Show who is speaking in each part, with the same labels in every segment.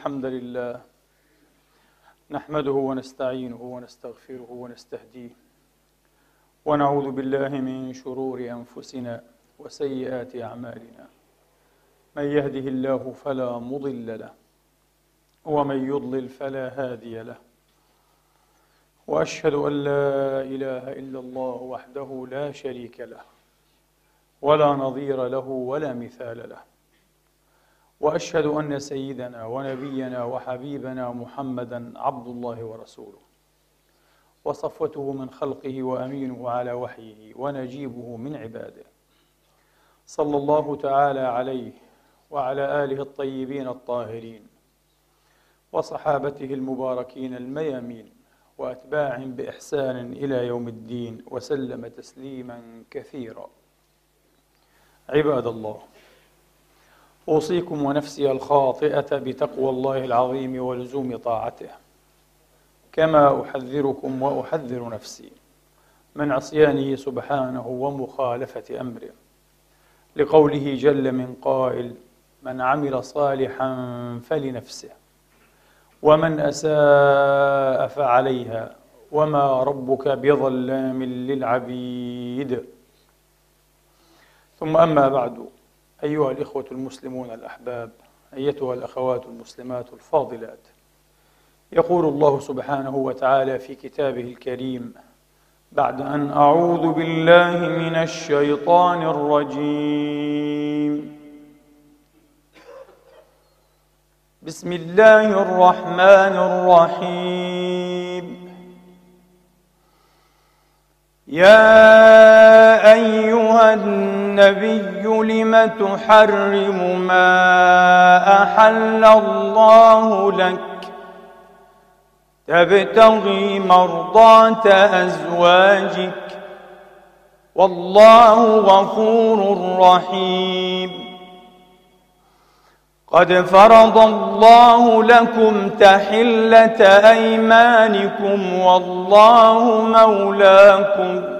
Speaker 1: الحمد لله. نحمده ونستعينه ونستغفره ونستهديه. ونعوذ بالله من شرور أنفسنا وسيئات أعمالنا. من يهده الله فلا مضل له ومن يضلل فلا هادي له. وأشهد أن لا إله إلا الله وحده لا شريك له ولا نظير له ولا مثال له. وأشهد أن سيدنا ونبينا وحبيبنا محمدا عبد الله ورسوله. وصفوته من خلقه وأمينه على وحيه ونجيبه من عباده. صلى الله تعالى عليه وعلى آله الطيبين الطاهرين وصحابته المباركين الميامين واتباعهم بإحسان إلى يوم الدين وسلم تسليما كثيرا. عباد الله أوصيكم ونفسي الخاطئة بتقوى الله العظيم ولزوم طاعته. كما أحذركم وأحذر نفسي من عصيانه سبحانه ومخالفة أمره. لقوله جل من قائل من عمل صالحا فلنفسه ومن أساء فعليها وما ربك بظلام للعبيد. ثم أما بعد أيها الإخوة المسلمون الأحباب أيتها الأخوات المسلمات الفاضلات. يقول الله سبحانه وتعالى في كتابه الكريم بعد أن أعوذ بالله من الشيطان الرجيم. بسم الله الرحمن الرحيم. يا أيها النبي لم تحرم ما أحل الله لك؟ تبتغي مرضاة أزواجك. والله غفور رحيم. قد فرض الله لكم تحلة أيمانكم والله مولاكم.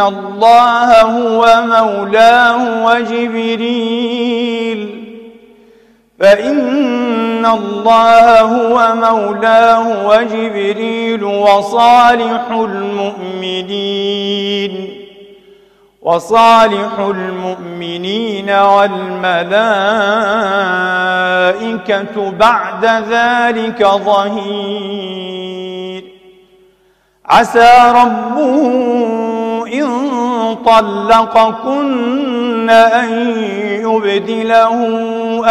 Speaker 1: الله هو مولاه وجبريل فإن الله هو مولاه وجبريل وصالح المؤمنين وصالح المؤمنين والملائكة بعد ذلك ظهير عسى ربه إن طلقكن أن يبدله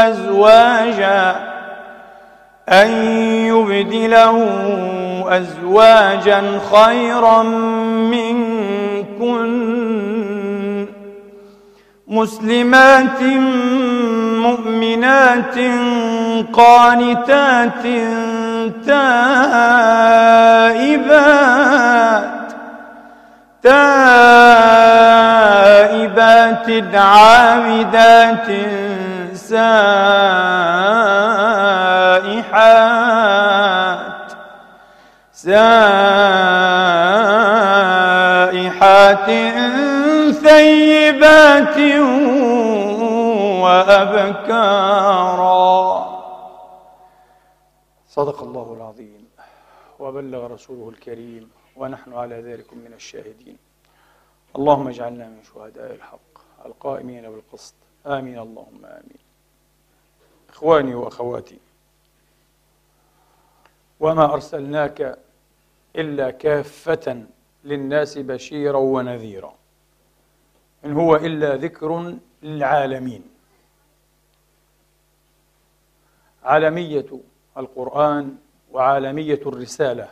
Speaker 1: أزواجا أن يبدله أزواجا خيرا منكن مسلمات مؤمنات قانتات تائبات تائبات عابدات سائحات. سائحات ثيبات وأبكارا. صدق الله العظيم. وبلغ رسوله الكريم. ونحن على ذلك من الشاهدين. اللهم اجعلنا من شهداء الحق القائمين بالقسط. آمين. اللهم آمين. إخواني وأخواتي وما أرسلناك إلا كافة للناس بشيرا ونذيرا إن هو إلا ذكر للعالمين. عالمية القرآن وعالمية الرسالة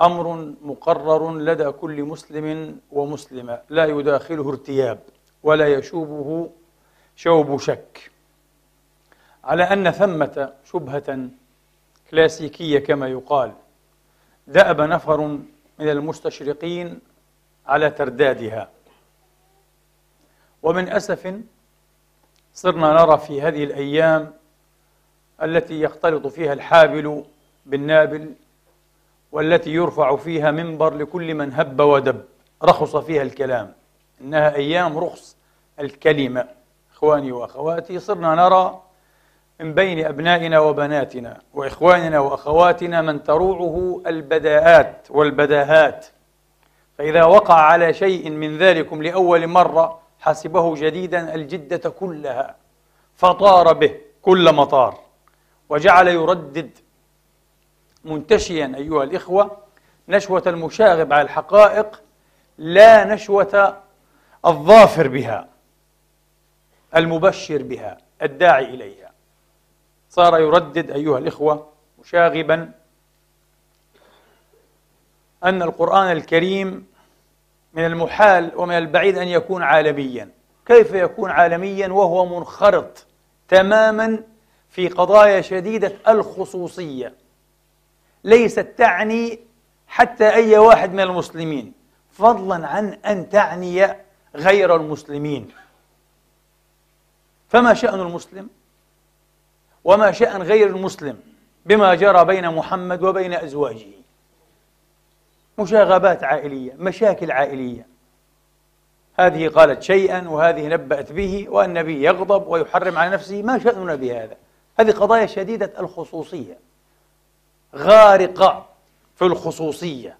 Speaker 1: أمر مقرر لدى كل مسلم ومسلمة. لا يداخله ارتياب ولا يشوبه شوب شك. على أن ثمة شبهة كلاسيكية كما يقال دأب نفر من المستشرقين على تردادها. ومن أسف صرنا نرى في هذه الأيام التي يختلط فيها الحابل بالنابل والتي يرفع فيها منبر لكل من هب ودب. رخص فيها الكلام. إنها أيام رخص الكلمة. إخواني وأخواتي صرنا نرى من بين أبنائنا وبناتنا وإخواننا وأخواتنا من تروعه البداءات والبداهات. فإذا وقع على شيء من ذلكم لأول مرة حسبه جديدا الجدة كلها. فطار به كل مطار. وجعل يردد منتشيا أيها الإخوة نشوة المشاغب على الحقائق لا نشوة الظافر بها المبشر بها الداعي إليها. صار يردد أيها الإخوة مشاغبا أن القرآن الكريم من المحال ومن البعيد أن يكون عالميا. كيف يكون عالميا؟ وهو منخرط تماما في قضايا شديدة الخصوصية. ليست تعني حتى أي واحد من المسلمين. فضلا عن أن تعني غير المسلمين. فما شأن المسلم؟ وما شأن غير المسلم بما جرى بين محمد وبين أزواجه؟ مشاغبات عائلية مشاكل عائلية. هذه قالت شيئا وهذه نبأت به والنبي يغضب ويحرم على نفسه. ما شأننا بهذا؟ هذه قضايا شديدة الخصوصية. غارقة في الخصوصية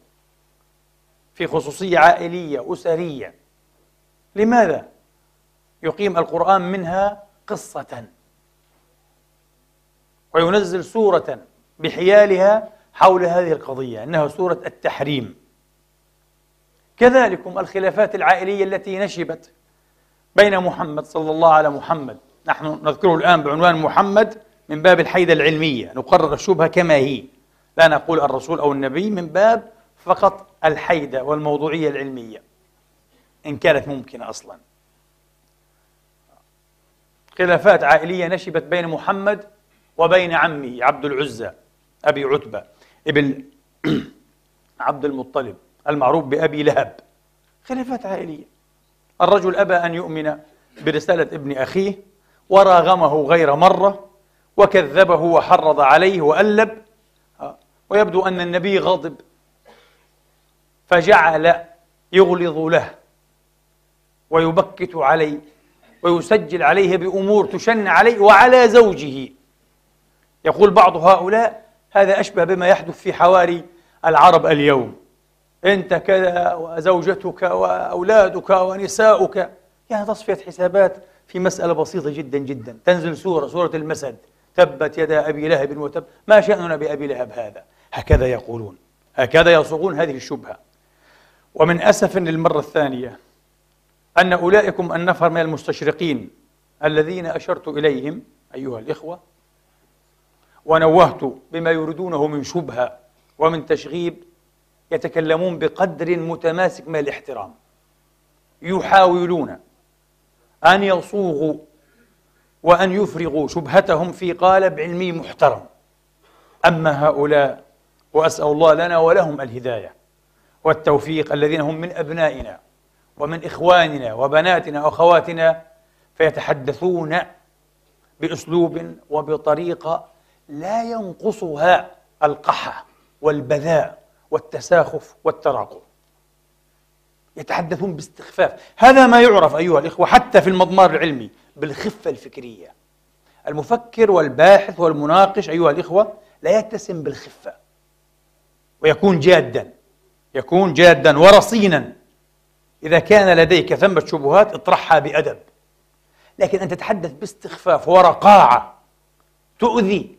Speaker 1: في خصوصية عائلية أسرية. لماذا؟ يقيم القرآن منها قصة. وينزل سورة بحيالها حول هذه القضية إنها سورة التحريم. كذلكم الخلافات العائلية التي نشبت بين محمد صلى الله على محمد. نحن نذكره الآن بعنوان محمد من باب الحيدة العلمية نقرر الشبهة كما هي. لا نقول الرسول أو النبي من باب فقط الحيدة والموضوعية العلمية إن كانت ممكنة أصلا. خلافات عائلية نشبت بين محمد وبين عمه عبد العزى أبي عتبة ابن عبد المطلب المعروف بأبي لهب. خلافات عائلية. الرجل أبى أن يؤمن برسالة ابن أخيه وراغمه غير مرة وكذبه وحرض عليه وألب ويبدو أن النبي غضب. فجعل يغلظ له ويبكت عليه ويسجل عليه بأمور تشن عليه وعلى زوجه. يقول بعض هؤلاء هذا أشبه بما يحدث في حواري العرب اليوم. أنت كذا وزوجتك وأولادك ونساؤك. يعني تصفية حسابات في مسألة بسيطة جدا جدا. تنزل سورة سورة المسد. تبت يدا أبي لهب وتب. ما شأننا بأبي لهب هذا؟ هكذا يقولون هكذا يصوغون هذه الشبهة. ومن أسف للمرة الثانية أن أولئكم النفر من المستشرقين الذين أشرت إليهم أيها الإخوة ونوهت بما يريدونه من شبهة ومن تشغيب يتكلمون بقدر متماسك من الاحترام. يحاولون أن يصوغوا وأن يفرغوا شبهتهم في قالب علمي محترم. أما هؤلاء وأسأل الله لنا ولهم الهداية والتوفيق الذين هم من أبنائنا ومن إخواننا وبناتنا وأخواتنا فيتحدثون بأسلوب وبطريقة لا ينقصها القحة والبذاء والتساخف والتراقب. يتحدثون باستخفاف. هذا ما يعرف أيها الإخوة حتى في المضمار العلمي بالخفة الفكرية. المفكر والباحث والمناقش أيها الإخوة لا يتسم بالخفة. ويكون جادا يكون جادا ورصينا. إذا كان لديك ثمة شبهات اطرحها بأدب. لكن أن تتحدث باستخفاف ورقاعة تؤذي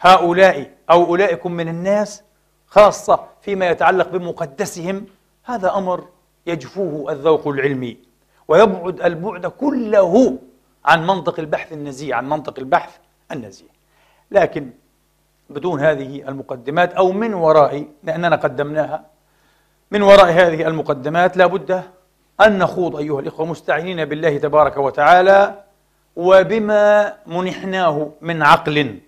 Speaker 1: هؤلاء أو أولئكم من الناس خاصة فيما يتعلق بمقدسهم هذا أمر يجفوه الذوق العلمي ويبعد البعد كله عن منطق البحث النزيه عن منطق البحث النزيه لكن بدون هذه المقدمات أو من وراء لأننا قدمناها من وراء هذه المقدمات لا بد أن نخوض أيها الإخوة مستعينين بالله تبارك وتعالى وبما منحناه من عقل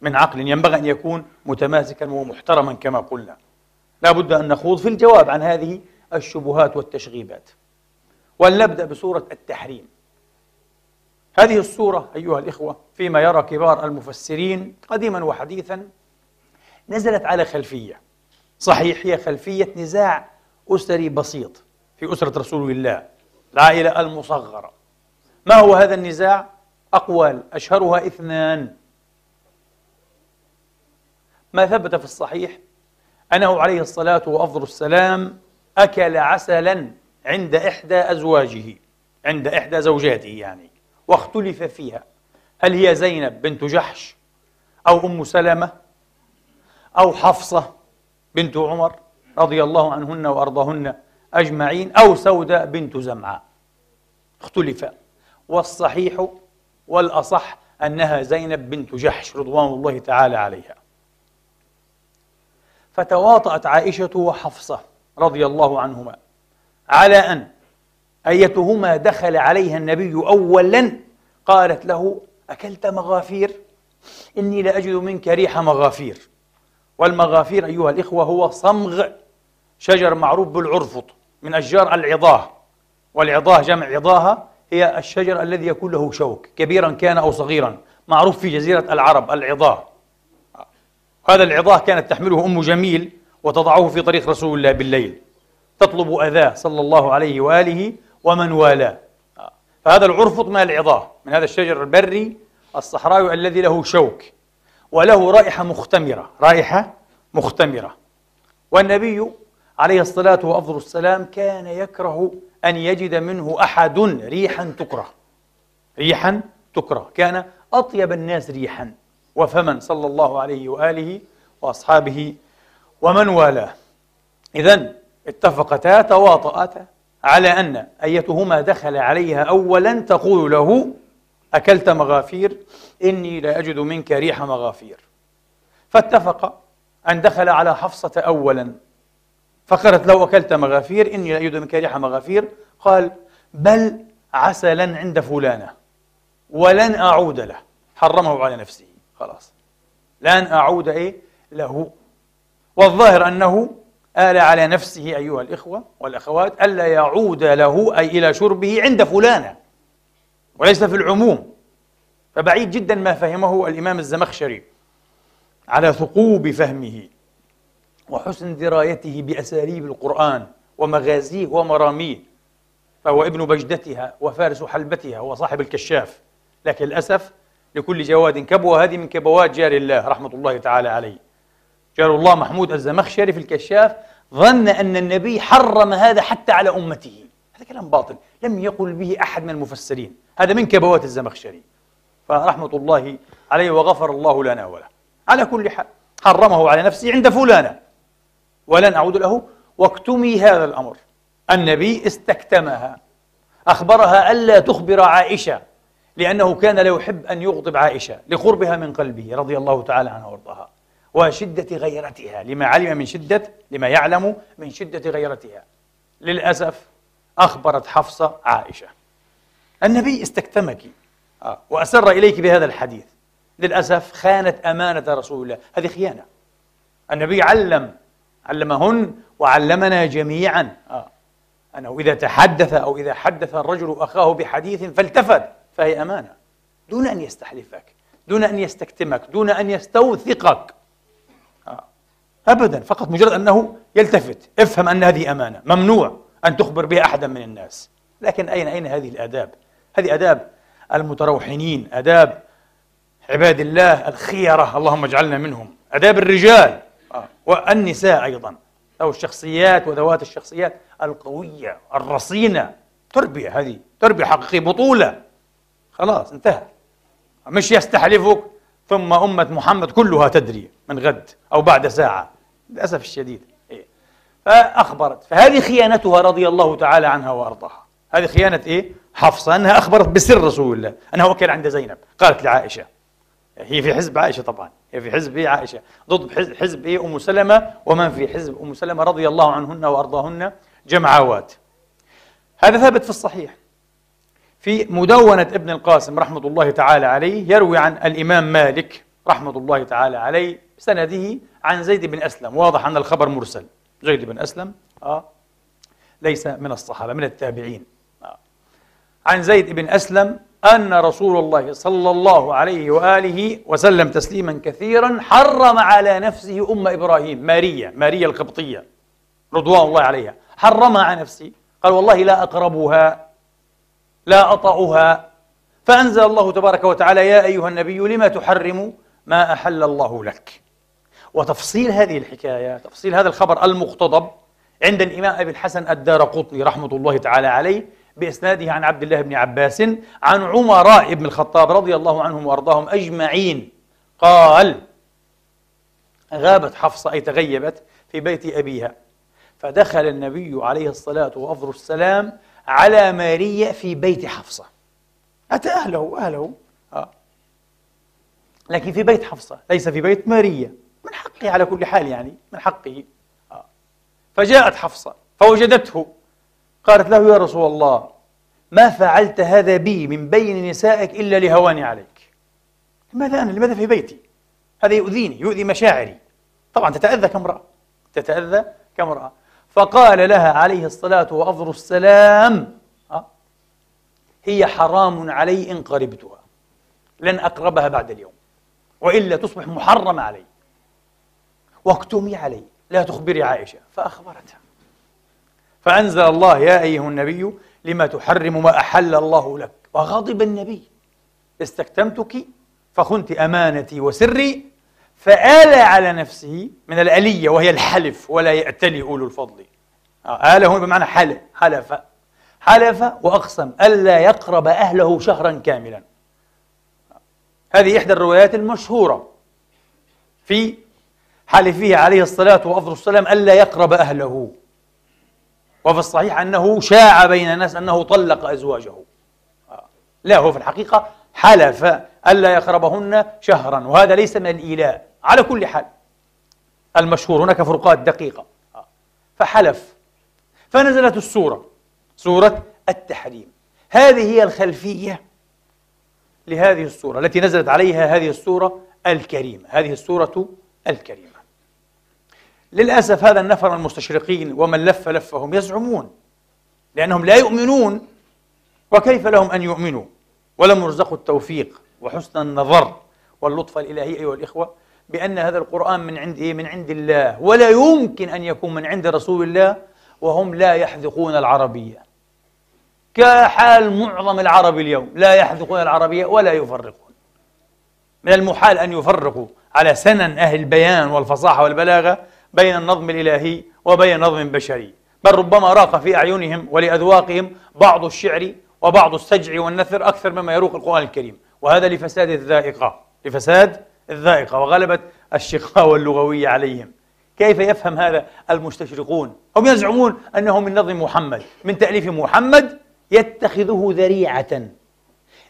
Speaker 1: من عقل ينبغي أن يكون متماسكا ومحترما كما قلنا. لا بد أن نخوض في الجواب عن هذه الشبهات والتشغيبات. ولنبدأ بسورة التحريم. هذه الصورة أيها الإخوة فيما يرى كبار المفسرين قديما وحديثا نزلت على خلفية. صحيح هي خلفية نزاع أسري بسيط في أسرة رسول الله العائلة المصغرة. ما هو هذا النزاع؟ أقوال أشهرها اثنان. ما ثبت في الصحيح؟ أنه عليه الصلاة وأفضل السلام أكل عسلا عند إحدى أزواجه عند إحدى زوجاته يعني. واختلف فيها. هل هي زينب بنت جحش أو أم سلمة أو حفصة بنت عمر رضي الله عنهن وأرضاهن أجمعين أو سوداء بنت زمعة اختلف. والصحيح والأصح أنها زينب بنت جحش رضوان الله تعالى عليها. فتواطأت عائشة وحفصة رضي الله عنهما على أن أيتهما دخل عليها النبي أولا؟ قالت له أكلت مغافير؟ إني لأجد منك ريح مغافير. والمغافير أيها الإخوة هو صمغ شجر معروف بالعرفط من أشجار العضاه. والعضاه جمع عضاها هي الشجر الذي يكون له شوك كبيرا كان أو صغيرا معروف في جزيرة العرب العضاه. هذا العضاه كانت تحمله أم جميل وتضعه في طريق رسول الله بالليل. تطلب أذاه صلى الله عليه وآله ومن والاه. فهذا العرفط من العظاه من هذا الشجر البري الصحراوي الذي له شوك وله رائحة مختمرة رائحة مختمرة. والنبي عليه الصلاة وأفضل السلام كان يكره أن يجد منه أحد ريحا تكره. ريحا تكره. كان أطيب الناس ريحا وفما صلى الله عليه وآله وأصحابه ومن والاه. إذا اتفقتا تواطأتا على أن أيتهما دخل عليها أولا تقول له أكلت مغافير إني لا أجد منك ريح مغافير. فاتفق أن دخل على حفصة أولا. فقالت له أكلت مغافير إني لا أجد منك ريح مغافير. قال بل عسلا عند فلانة ولن أعود له. حرمه على نفسه خلاص. لن أعود إيه؟ له. والظاهر أنه آل على نفسه أيها الإخوة والأخوات ألا يعود له أي إلى شربه عند فلانة وليس في العموم. فبعيد جدا ما فهمه الإمام الزمخشري على ثقوب فهمه وحسن درايته بأساليب القرآن ومغازيه ومراميه فهو ابن بجدتها وفارس حلبتها وصاحب الكشاف. لكن للأسف لكل جواد كبوة هذه من كبوات جار الله رحمة الله تعالى عليه. جار الله محمود الزمخشري في الكشاف ظن أن النبي حرم هذا حتى على أمته. هذا كلام باطل لم يقل به أحد من المفسرين. هذا من كبوات الزمخشري. فرحمة الله عليه وغفر الله لنا وله. على كل حال حرمه على نفسه عند فلانة. ولن أعود له. واكتمي هذا الأمر. النبي استكتمها. أخبرها ألا تخبر عائشة لأنه كان لا يحب أن يغضب عائشة لقربها من قلبه رضي الله تعالى عنها وارضاها. وشدة غيرتها. لما علم من شدة لما يعلم من شدة غيرتها. للأسف أخبرت حفصة عائشة. النبي استكتمك. آه، وأسر إليك بهذا الحديث. للأسف خانت أمانة رسول الله. هذه خيانة. النبي علم علمهن وعلمنا جميعا. آه. أنه إذا تحدث أو إذا حدث الرجل أخاه بحديث فالتفت فهي أمانة. دون أن يستحلفك دون أن يستكتمك دون أن يستوثقك. أبدا فقط مجرد أنه يلتفت. افهم أن هذه أمانة. ممنوع أن تخبر بها أحدا من الناس. لكن أين أين هذه الآداب؟ هذه آداب المتروحنين آداب عباد الله الخيرة اللهم اجعلنا منهم. آداب الرجال آه. والنساء أيضا. أو الشخصيات وذوات الشخصيات القوية الرصينة. تربية هذه تربية حقيقية بطولة. خلاص انتهى. مش يستحلفك ثم أمة محمد كلها تدري من غد أو بعد ساعة. للأسف الشديد. إيه؟ فأخبرت. فهذه خيانتها رضي الله تعالى عنها وأرضاها. هذه خيانة إيه؟ حفصة أنها أخبرت بسر رسول الله أنه وكل عند زينب. قالت لعائشة. هي في حزب عائشة طبعا. هي في حزب إيه عائشة؟ ضد حزب إيه أم سلمة ومن في حزب أم سلمة رضي الله عنهن وأرضاهن؟ جمعوات هذا ثابت في الصحيح. في مدونة ابن القاسم رحمة الله تعالى عليه يروي عن الإمام مالك رحمة الله تعالى عليه سنده عن زيد بن أسلم. واضح أن الخبر مرسل. زيد بن أسلم آه ليس من الصحابة من التابعين. آه. عن زيد بن أسلم أن رسول الله صلى الله عليه وآله وسلم تسليما كثيرا حرم على نفسه أم إبراهيم ماريا ماريا القبطية رضوان الله عليها. حرمها على نفسه. قال والله لا أقربها لا أطأها. فأنزل الله تبارك وتعالى يا أيها النبي لما تحرم ما أحل الله لك؟ وتفصيل هذه الحكاية تفصيل هذا الخبر المقتضب عند الإمام أبي الحسن الدار قطني رحمة الله تعالى عليه بإسناده عن عبد الله بن عباس عن عمراء بن الخطاب رضي الله عنهم وأرضاهم أجمعين. قال غابت حفصة أي تغيبت في بيت أبيها فدخل النبي عليه الصلاة وأفضل السلام على ماريا في بيت حفصة. أتى أهله أهله. آه. لكن في بيت حفصة ليس في بيت ماريا من حقه على كل حال يعني من حقه. آه. فجاءت حفصة فوجدته قالت له يا رسول الله ما فعلت هذا بي من بين نسائك إلا لهواني عليك؟ لماذا أنا؟ لماذا في بيتي؟ هذا يؤذيني يؤذي مشاعري. طبعا تتأذى كامرأة تتأذى كامرأة فقال لها عليه الصلاة وأفضل السلام آه، هي حرام علي إن قربتها لن أقربها بعد اليوم وإلا تصبح محرمة علي. واكتمي علي لا تخبري عائشة. فأخبرتها. فأنزل الله يا أيها النبي لما تحرم ما أحل الله لك. وغضب النبي. استكتمتك فخنت أمانتي وسري فآل على نفسه من الألية وهي الحلف ولا يأتلي أولو الفضل. آه، آل هنا بمعنى حلف حلف. حلف وأقسم ألا يقرب أهله شهرا كاملا. هذه إحدى الروايات المشهورة في حلفه عليه الصلاة وأفضل السلام ألا يقرب أهله. وفي الصحيح أنه شاع بين الناس أنه طلق أزواجه. لا هو في الحقيقة حلف ألا يقربهن شهرا وهذا ليس من الإيلاء. على كل حال المشهور هناك فروقات دقيقة. فحلف. فنزلت السورة سورة التحريم. هذه هي الخلفية لهذه السورة التي نزلت عليها هذه السورة الكريمة هذه السورة الكريمة. للأسف هذا النفر المستشرقين ومن لف لفهم يزعمون لأنهم لا يؤمنون وكيف لهم أن يؤمنوا؟ ولم يرزقوا التوفيق وحسن النظر واللطف الإلهي أيها الإخوة بأن هذا القرآن من عند إيه؟ من عند الله ولا يمكن أن يكون من عند رسول الله وهم لا يحذقون العربية. كحال معظم العرب اليوم لا يحذقون العربية ولا يفرقون. من المحال أن يفرقوا على سنن أهل البيان والفصاحة والبلاغة بين النظم الإلهي وبين نظم بشري. بل ربما راق في أعينهم ولأذواقهم بعض الشعر وبعض السجع والنثر أكثر مما يروق القرآن الكريم. وهذا لفساد الذائقة لفساد الذائقة وغلبت الشقاوة اللغوية عليهم. كيف يفهم هذا المستشرقون؟ هم يزعمون أنه من نظم محمد من تأليف محمد يتخذه ذريعة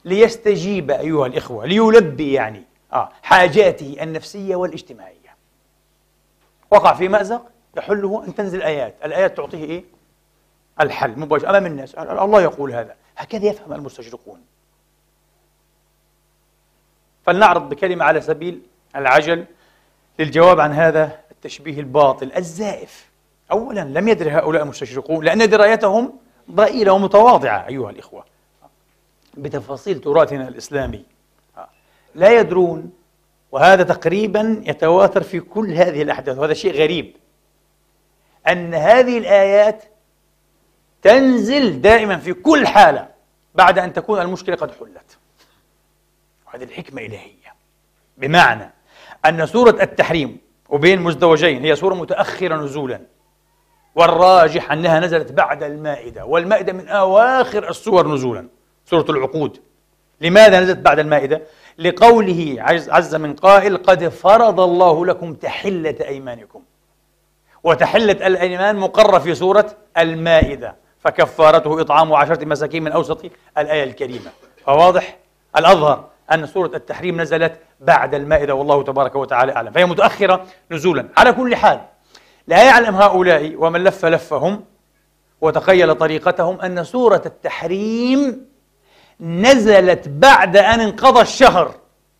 Speaker 1: ليستجيب أيها الإخوة ليلبي يعني آه حاجاته النفسية والاجتماعية. وقع في مأزق يحله أن تنزل آيات الآيات تعطيه إيه؟ الحل. مباشر. أمام الناس. الله يقول هذا. هكذا يفهم المستشرقون. فلنعرض بكلمة على سبيل العجل للجواب عن هذا التشبيه الباطل. الزائف. أولا لم يدر هؤلاء المستشرقون لأن درايتهم ضئيلة ومتواضعة أيها الإخوة. بتفاصيل تراثنا الإسلامي. لا يدرون وهذا تقريبا يتواتر في كل هذه الأحداث وهذا شيء غريب. أن هذه الآيات تنزل دائما في كل حالة بعد أن تكون المشكلة قد حلت. وهذه الحكمة إلهية. بمعنى أن سورة التحريم وبين مزدوجين هي سورة متأخرة نزولا والراجح أنها نزلت بعد المائدة والمائدة من أواخر السور نزولا سورة العقود. لماذا نزلت بعد المائدة؟ لقوله عز من قائل قد فرض الله لكم تحلة أيمانكم. وتحلة الأيمان مقرة في سورة المائدة فكفارته إطعام عشرة مساكين من أوسط الآية الكريمة. فواضح؟ الأظهر أن سورة التحريم نزلت بعد المائدة والله تبارك وتعالى أعلم. فهي متأخرة نزولا. على كل حال لا يعلم هؤلاء ومن لف لفهم وتخيل طريقتهم أن سورة التحريم نزلت بعد أن انقضى الشهر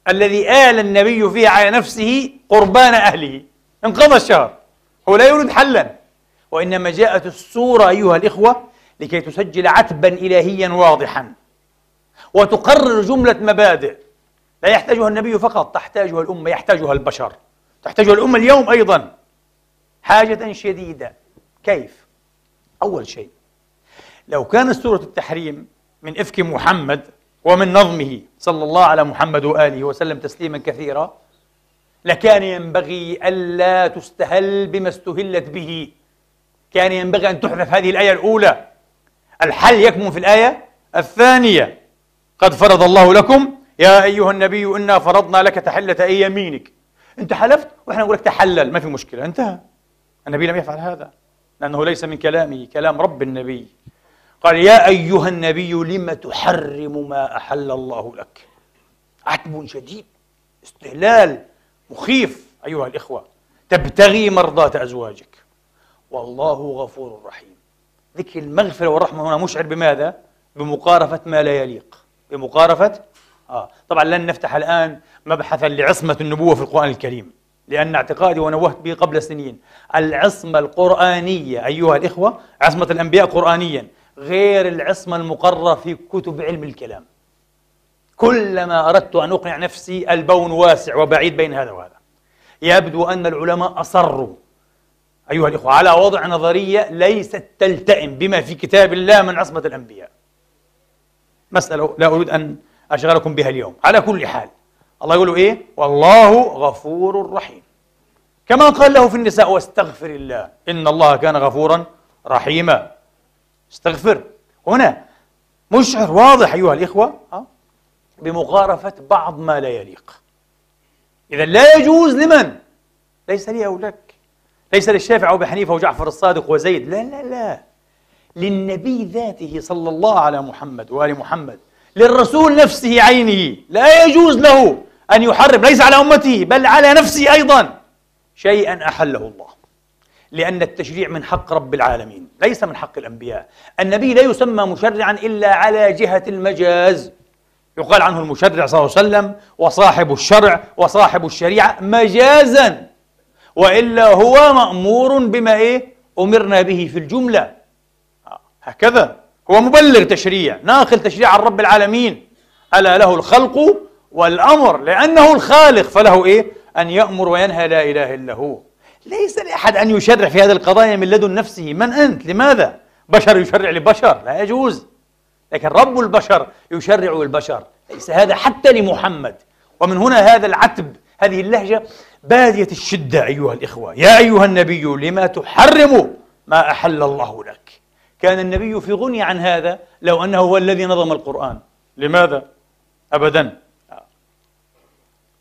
Speaker 1: الذي آل النبي فيه على نفسه قربان أهله. انقضى الشهر. هو لا يريد حلا. وإنما جاءت السورة أيها الإخوة لكي تسجل عتبا إلهيا واضحا. وتقرر جملة مبادئ. لا يحتاجها النبي فقط تحتاجها الأمة يحتاجها البشر. تحتاجها الأمة اليوم أيضا. حاجة شديدة. كيف؟ أول شيء لو كانت سورة التحريم من إفك محمد ومن نظمه صلى الله على محمد وآله وسلم تسليما كثيرا لكان ينبغي ألا تستهل بما استهلت به. كان ينبغي أن تحذف هذه الآية الأولى. الحل يكمن في الآية الثانية. قد فرض الله لكم يا أيها النبي إنا فرضنا لك تحلة أي يمينك. أنت حلفت؟ وإحنا نقول لك تحلل. ما في مشكلة انتهى. النبي لم يفعل هذا لأنه ليس من كلامه كلام رب النبي. قال يا أيها النبي لم تحرم ما أحل الله لك؟ عتب شديد استهلال مخيف أيها الإخوة. تبتغي مرضاة أزواجك. والله غفور رحيم. ذكر المغفرة والرحمة هنا مشعر بماذا؟ بمقارفة ما لا يليق. بمقارفة؟ آه. طبعا لن نفتح الآن مبحثا لعصمة النبوة في القرآن الكريم لأن اعتقادي ونوهت به قبل سنين العصمة القرآنية أيها الإخوة عصمة الأنبياء قرآنيا غير العصمة المقررة في كتب علم الكلام. كلما أردت أن أقنع نفسي البون واسع وبعيد بين هذا وهذا. يبدو أن العلماء أصروا. أيها الإخوة على وضع نظرية ليست تلتئم بما في كتاب الله من عصمة الأنبياء. مسألة لا أريد أن أشغلكم بها اليوم. على كل حال الله يقول إيه؟ والله غفور رحيم. كما قال له في النساء واستغفر الله إن الله كان غفورا رحيما. استغفر. هنا مشعر واضح أيها الإخوة بمغارفة بعض ما لا يليق. إذا لا يجوز لمن؟ ليس لي أو لك. ليس للشافعي أو بحنيفة وجعفر الصادق وزيد. لا لا لا. للنبي ذاته صلى الله على محمد وآل محمد للرسول نفسه عينه. لا يجوز له أن يحرم ليس على أمته بل على نفسه أيضا. شيئا أحله الله. لأن التشريع من حق رب العالمين ليس من حق الأنبياء. النبي لا يسمى مشرعا إلا على جهة المجاز. يقال عنه المشرع صلى الله عليه وسلم وصاحب الشرع وصاحب الشريعة مجازا وإلا هو مأمور بما إيه؟ أمرنا به في الجملة. هكذا. هو مبلغ تشريع ناقل تشريع عن رب العالمين. ألا له الخلق والأمر لأنه الخالق فله إيه؟ أن يأمر وينهى لا إله إلا هو. ليس لأحد أن يشرع في هذه القضايا من لدن نفسه. من أنت؟ لماذا؟ بشر يشرع لبشر. لا يجوز. لكن رب البشر يشرع البشر. ليس هذا حتى لمحمد. ومن هنا هذا العتب هذه اللهجة بادية الشدة أيها الإخوة. يا أيها النبي لما تحرم ما أحل الله لك؟ كان النبي في غني عن هذا لو أنه هو الذي نظم القرآن. لماذا؟ أبدا.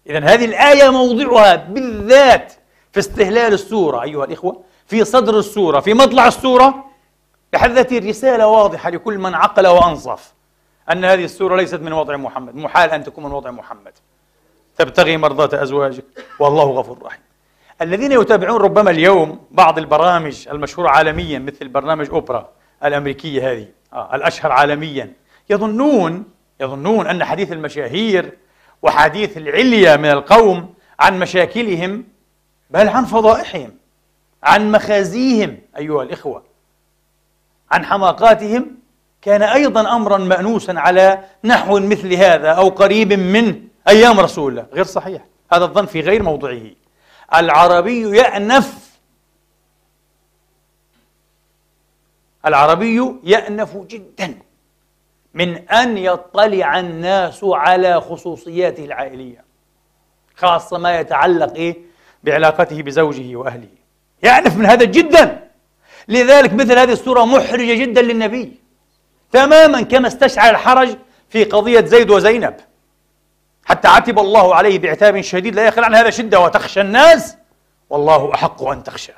Speaker 1: إذا هذه الآية موضعها بالذات في استهلال السورة أيها الإخوة في صدر السورة في مطلع السورة بحد ذاته رسالة واضحة لكل من عقل وأنصف أن هذه السورة ليست من وضع محمد. محال أن تكون من وضع محمد. تبتغي مرضاة أزواجك والله غفور رحيم. الذين يتابعون ربما اليوم بعض البرامج المشهورة عالميا مثل برنامج أوبرا الأمريكية هذه آه الأشهر عالميا يظنون يظنون أن حديث المشاهير وحديث العلية من القوم عن مشاكلهم بل عن فضائحهم عن مخازيهم أيها الإخوة. عن حماقاتهم كان أيضا أمرا مأنوسا على نحو مثل هذا أو قريب منه أيام رسول الله. غير صحيح. هذا الظن في غير موضعه. العربي يأنف العربي يأنف جدا من أن يطلع الناس على خصوصياته العائلية خاصة ما يتعلق إيه؟ بعلاقته بزوجه وأهله. يأنف من هذا جدا. لذلك مثل هذه السورة محرجة جدا للنبي. تماما كما استشعر الحرج في قضية زيد وزينب. حتى عتب الله عليه بعتاب شديد. لا يخل عن هذا شدة. وتخشى الناس. والله أحق أن تخشى.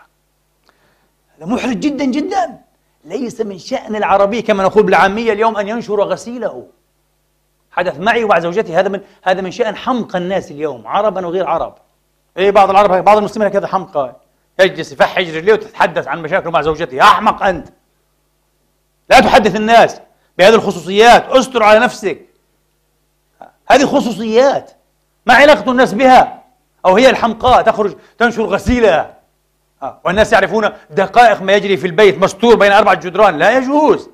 Speaker 1: هذا محرج جدا جدا. ليس من شأن العربي كما نقول بالعامية اليوم أن ينشر غسيله. حدث معي ومع زوجتي. هذا من هذا من شأن حمقى الناس اليوم. عربا وغير عرب. إيه بعض العرب بعض المسلمين هكذا حمقى. يجلس يفحج رجليه وتتحدث عن مشاكله مع زوجته أحمق أنت. لا تحدث الناس بهذه الخصوصيات. استر على نفسك. هذه خصوصيات. ما علاقة الناس بها؟ أو هي الحمقاء تخرج تنشر غسيلها آه. والناس يعرفون دقائق ما يجري في البيت مستور بين أربعة جدران. لا يجوز.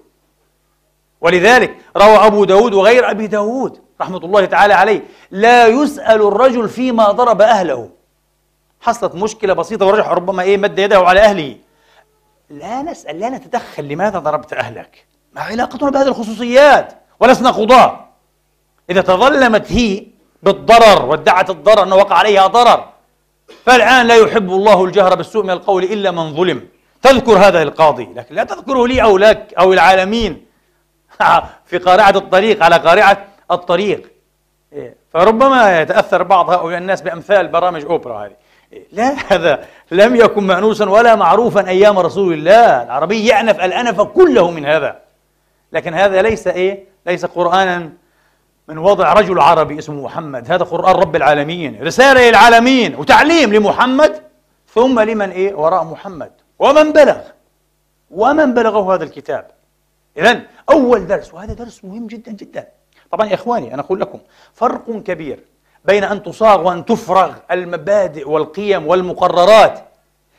Speaker 1: ولذلك روى أبو داود وغير أبي داود رحمة الله تعالى عليه لا يسأل الرجل فيما ضرب أهله. حصلت مشكلة بسيطة والرجل ربما إيه مد يده على أهله لا نسأل لا نتدخل لماذا ضربت أهلك؟ ما علاقتنا بهذه الخصوصيات ولسنا قضاة. إذا تظلمت هي بالضرر وادعت الضرر أنه وقع عليها ضرر. فالآن لا يحب الله الجهر بالسوء من القول إلا من ظلم. تذكر هذا القاضي لكن لا تذكره لي أو لك أو العالمين. في قارعة الطريق على قارعة الطريق. إيه. فربما يتأثر بعض هؤلاء الناس بأمثال برامج أوبرا هذه. لا هذا لم يكن مأنوسا ولا معروفا أيام رسول الله. العربي يأنف الأنف كله من هذا. لكن هذا ليس إيه؟ ليس قرآنا من وضع رجل عربي اسمه محمد. هذا قرآن رب العالمين. رسالة للعالمين وتعليم لمحمد ثم لمن إيه؟ وراء محمد. ومن بلغ ومن بلغه هذا الكتاب. إذا أول درس وهذا درس مهم جدا جدا. طبعا يا إخواني أنا أقول لكم فرق كبير. بين أن تصاغ وأن تفرغ المبادئ والقيم والمقررات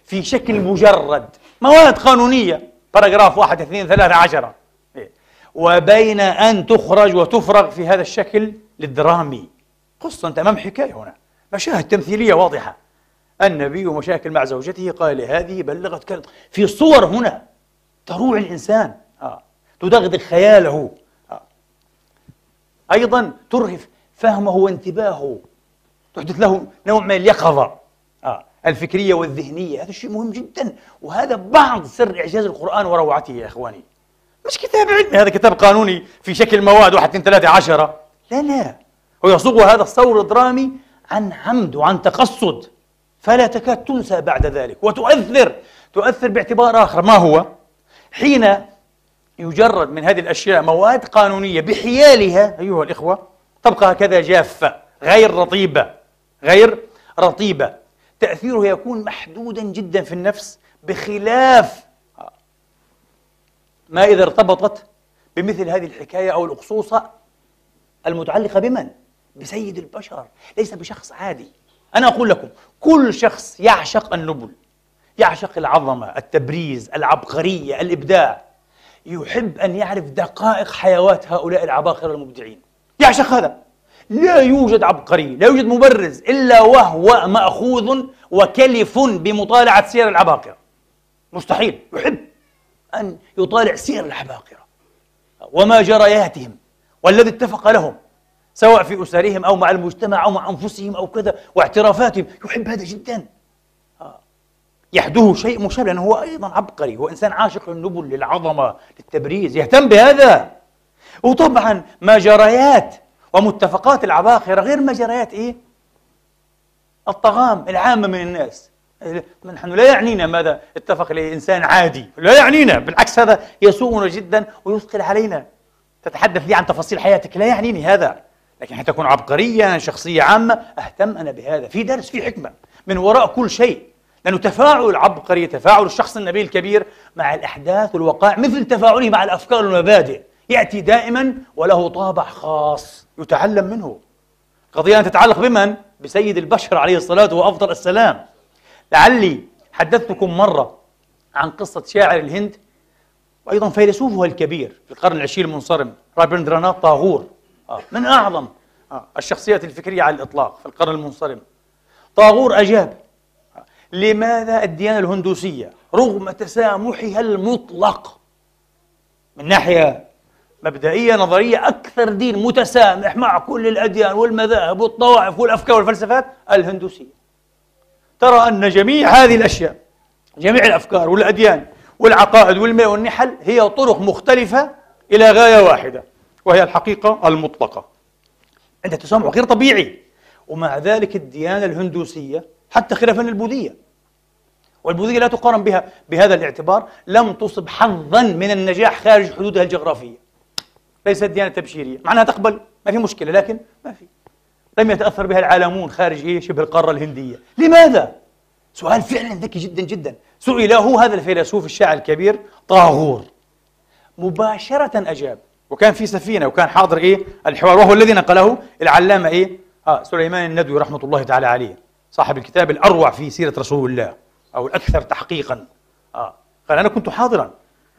Speaker 1: في شكل مجرد. مواد قانونية. باراجراف واحد اثنين ثلاثة عشرة. إيه. وبين أن تخرج وتفرغ في هذا الشكل للدرامي. قصة أنت أمام حكاية هنا. مشاهد تمثيلية واضحة. النبي ومشاكل مع زوجته قال هذه بلغت كذا في صور هنا تروع الإنسان. آه. تدغدغ خياله. آه. أيضا ترهف فهمه وانتباهه. تحدث له نوع من اليقظة. آه. الفكرية والذهنية. هذا شيء مهم جدا. وهذا بعض سر إعجاز القرآن وروعته يا إخواني. مش كتاب علمي هذا كتاب قانوني في شكل مواد واحد اثنين ثلاثة عشرة. لا لا. هو يصوغ هذا الصور الدرامي عن عمد وعن تقصد. فلا تكاد تنسى بعد ذلك. وتؤثر تؤثر باعتبار آخر. ما هو؟ حين يجرد من هذه الأشياء مواد قانونية بحيالها أيها الإخوة تبقى هكذا جافة غير رطيبة غير رطيبة. تأثيره يكون محدودا جدا في النفس بخلاف ما إذا ارتبطت بمثل هذه الحكاية أو الأقصوصة المتعلقة بمن؟ بسيد البشر ليس بشخص عادي. أنا أقول لكم كل شخص يعشق النبل يعشق العظمة التبريز العبقرية الإبداع. يحب أن يعرف دقائق حيوات هؤلاء العباقرة المبدعين. يعشق هذا. لا يوجد عبقري لا يوجد مبرز إلا وهو مأخوذ وكلف بمطالعة سير العباقرة. مستحيل. يحب أن يطالع سير العباقرة. وما جرياتهم والذي اتفق لهم سواء في أسرهم أو مع المجتمع أو مع أنفسهم أو كذا واعترافاتهم. يحب هذا جدا. آه. يحدوه شيء مشابه لأنه هو أيضا عبقري. هو إنسان عاشق للنبل للعظمة للتبريز. يهتم بهذا. وطبعا ما جريات ومتفقات العباقرة غير ما جريات إيه؟ الطغام العامة من الناس. نحن لا يعنينا ماذا اتفق لإنسان عادي لا يعنينا بالعكس هذا يسوءنا جدا ويثقل علينا. تتحدث لي عن تفاصيل حياتك لا يعنيني هذا. لكن حتى تكون عبقريا شخصية عامة أهتم أنا بهذا. في درس في حكمة. من وراء كل شيء. لأنه تفاعل العبقري تفاعل الشخص النبيل الكبير مع الأحداث والوقائع مثل تفاعله مع الأفكار والمبادئ يأتي دائما وله طابع خاص يتعلم منه. قضية تتعلق بمن؟ بسيد البشر عليه الصلاة وأفضل السلام. لعلي حدثتكم مرة عن قصة شاعر الهند وأيضا فيلسوفها الكبير في القرن العشرين المنصرم رابندرانات طاغور. آه، من أعظم آه، الشخصيات الفكرية على الإطلاق في القرن المنصرم. طاغور أجاب لماذا الديانة الهندوسية رغم تسامحها المطلق؟ من ناحية مبدئية نظرية أكثر دين متسامح مع كل الأديان والمذاهب والطوائف والأفكار والفلسفات الهندوسية. ترى أن جميع هذه الأشياء جميع الأفكار والأديان والعقائد والماء والنحل هي طرق مختلفة إلى غاية واحدة وهي الحقيقة المطلقة. عندها تسامح غير طبيعي ومع ذلك الديانة الهندوسية حتى خلافا للبوذية والبوذية لا تقارن بها بهذا الاعتبار لم تصب حظا من النجاح خارج حدودها الجغرافية. ليست ديانة تبشيرية. معناها تقبل. ما في مشكلة لكن ما في. لم يتأثر بها العالمون خارج إيه شبه القارة الهندية. لماذا؟ سؤال فعلا ذكي جدا جدا. سئل هو هذا الفيلسوف الشاعر الكبير طاغور. مباشرة أجاب. وكان في سفينة وكان حاضر إيه؟ الحوار وهو الذي نقله العلامة إيه؟ آه سليمان الندوي رحمة الله تعالى عليه. صاحب الكتاب الأروع في سيرة رسول الله أو الأكثر تحقيقا. آه قال أنا كنت حاضرا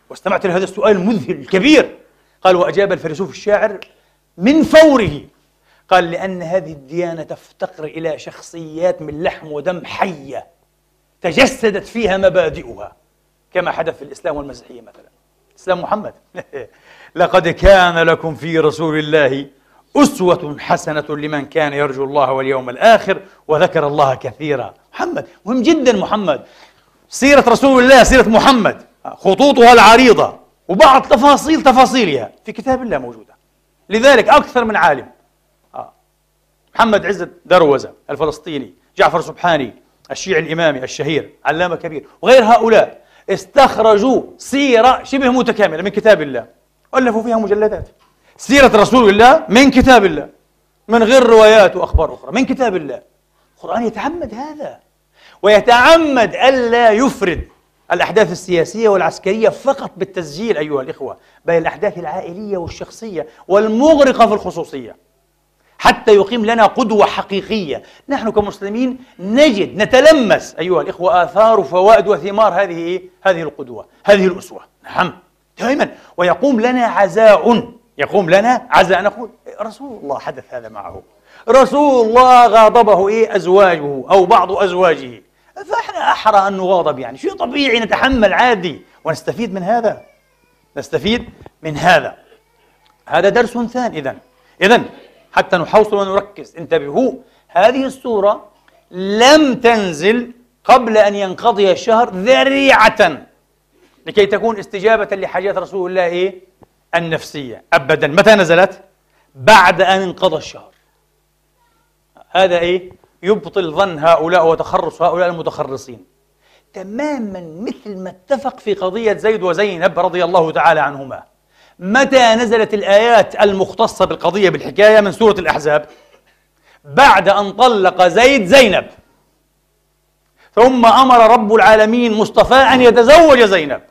Speaker 1: واستمعت لهذا السؤال المذهل الكبير. قال وأجاب الفيلسوف الشاعر من فوره. قال لأن هذه الديانة تفتقر إلى شخصيات من لحم ودم حية تجسدت فيها مبادئها كما حدث في الإسلام والمسيحية مثلا. إسلام محمد. لقد كان لكم في رسول الله أسوة حسنة لمن كان يرجو الله واليوم الآخر وذكر الله كثيرا. محمد مهم جدا محمد. سيرة رسول الله سيرة محمد خطوطها العريضة. وبعض تفاصيل تفاصيلها في كتاب الله موجودة. لذلك أكثر من عالم. آه. محمد عزت دروزة الفلسطيني جعفر سبحاني الشيعي الإمامي الشهير علامة كبير وغير هؤلاء استخرجوا سيرة شبه متكاملة من كتاب الله. ألفوا فيها مجلدات. سيرة رسول الله من كتاب الله. من غير روايات وأخبار أخرى. من كتاب الله. القرآن يتعمد هذا. ويتعمد ألا يفرد. الأحداث السياسية والعسكرية فقط بالتسجيل أيها الإخوة بل الأحداث العائلية والشخصية والمغرقة في الخصوصية حتى يقيم لنا قدوة حقيقية. نحن كمسلمين نجد نتلمس أيها الإخوة آثار وفوائد وثمار هذه هذه القدوة هذه الأسوة. نعم دائما. ويقوم لنا عزاء يقوم لنا عزاء. نقول رسول الله حدث هذا معه. رسول الله غاضبه إيه؟ أزواجه أو بعض أزواجه. فإحنا أحرى أن نغاضب يعني شيء طبيعي نتحمل عادي ونستفيد من هذا نستفيد من هذا هذا درس ثاني إذن إذن حتى نحوصل ونركز انتبهوا هذه السورة لم تنزل قبل أن ينقضي الشهر ذريعة لكي تكون استجابة لحاجات رسول الله إيه؟ النفسية أبدا متى نزلت؟ بعد أن انقضى الشهر هذا إيه؟ يبطل ظن هؤلاء وتخرص هؤلاء المتخرصين. تماما مثل ما اتفق في قضية زيد وزينب رضي الله تعالى عنهما. متى نزلت الآيات المختصة بالقضية بالحكاية من سورة الأحزاب؟ بعد أن طلق زيد زينب. ثم أمر رب العالمين مصطفى أن يتزوج زينب.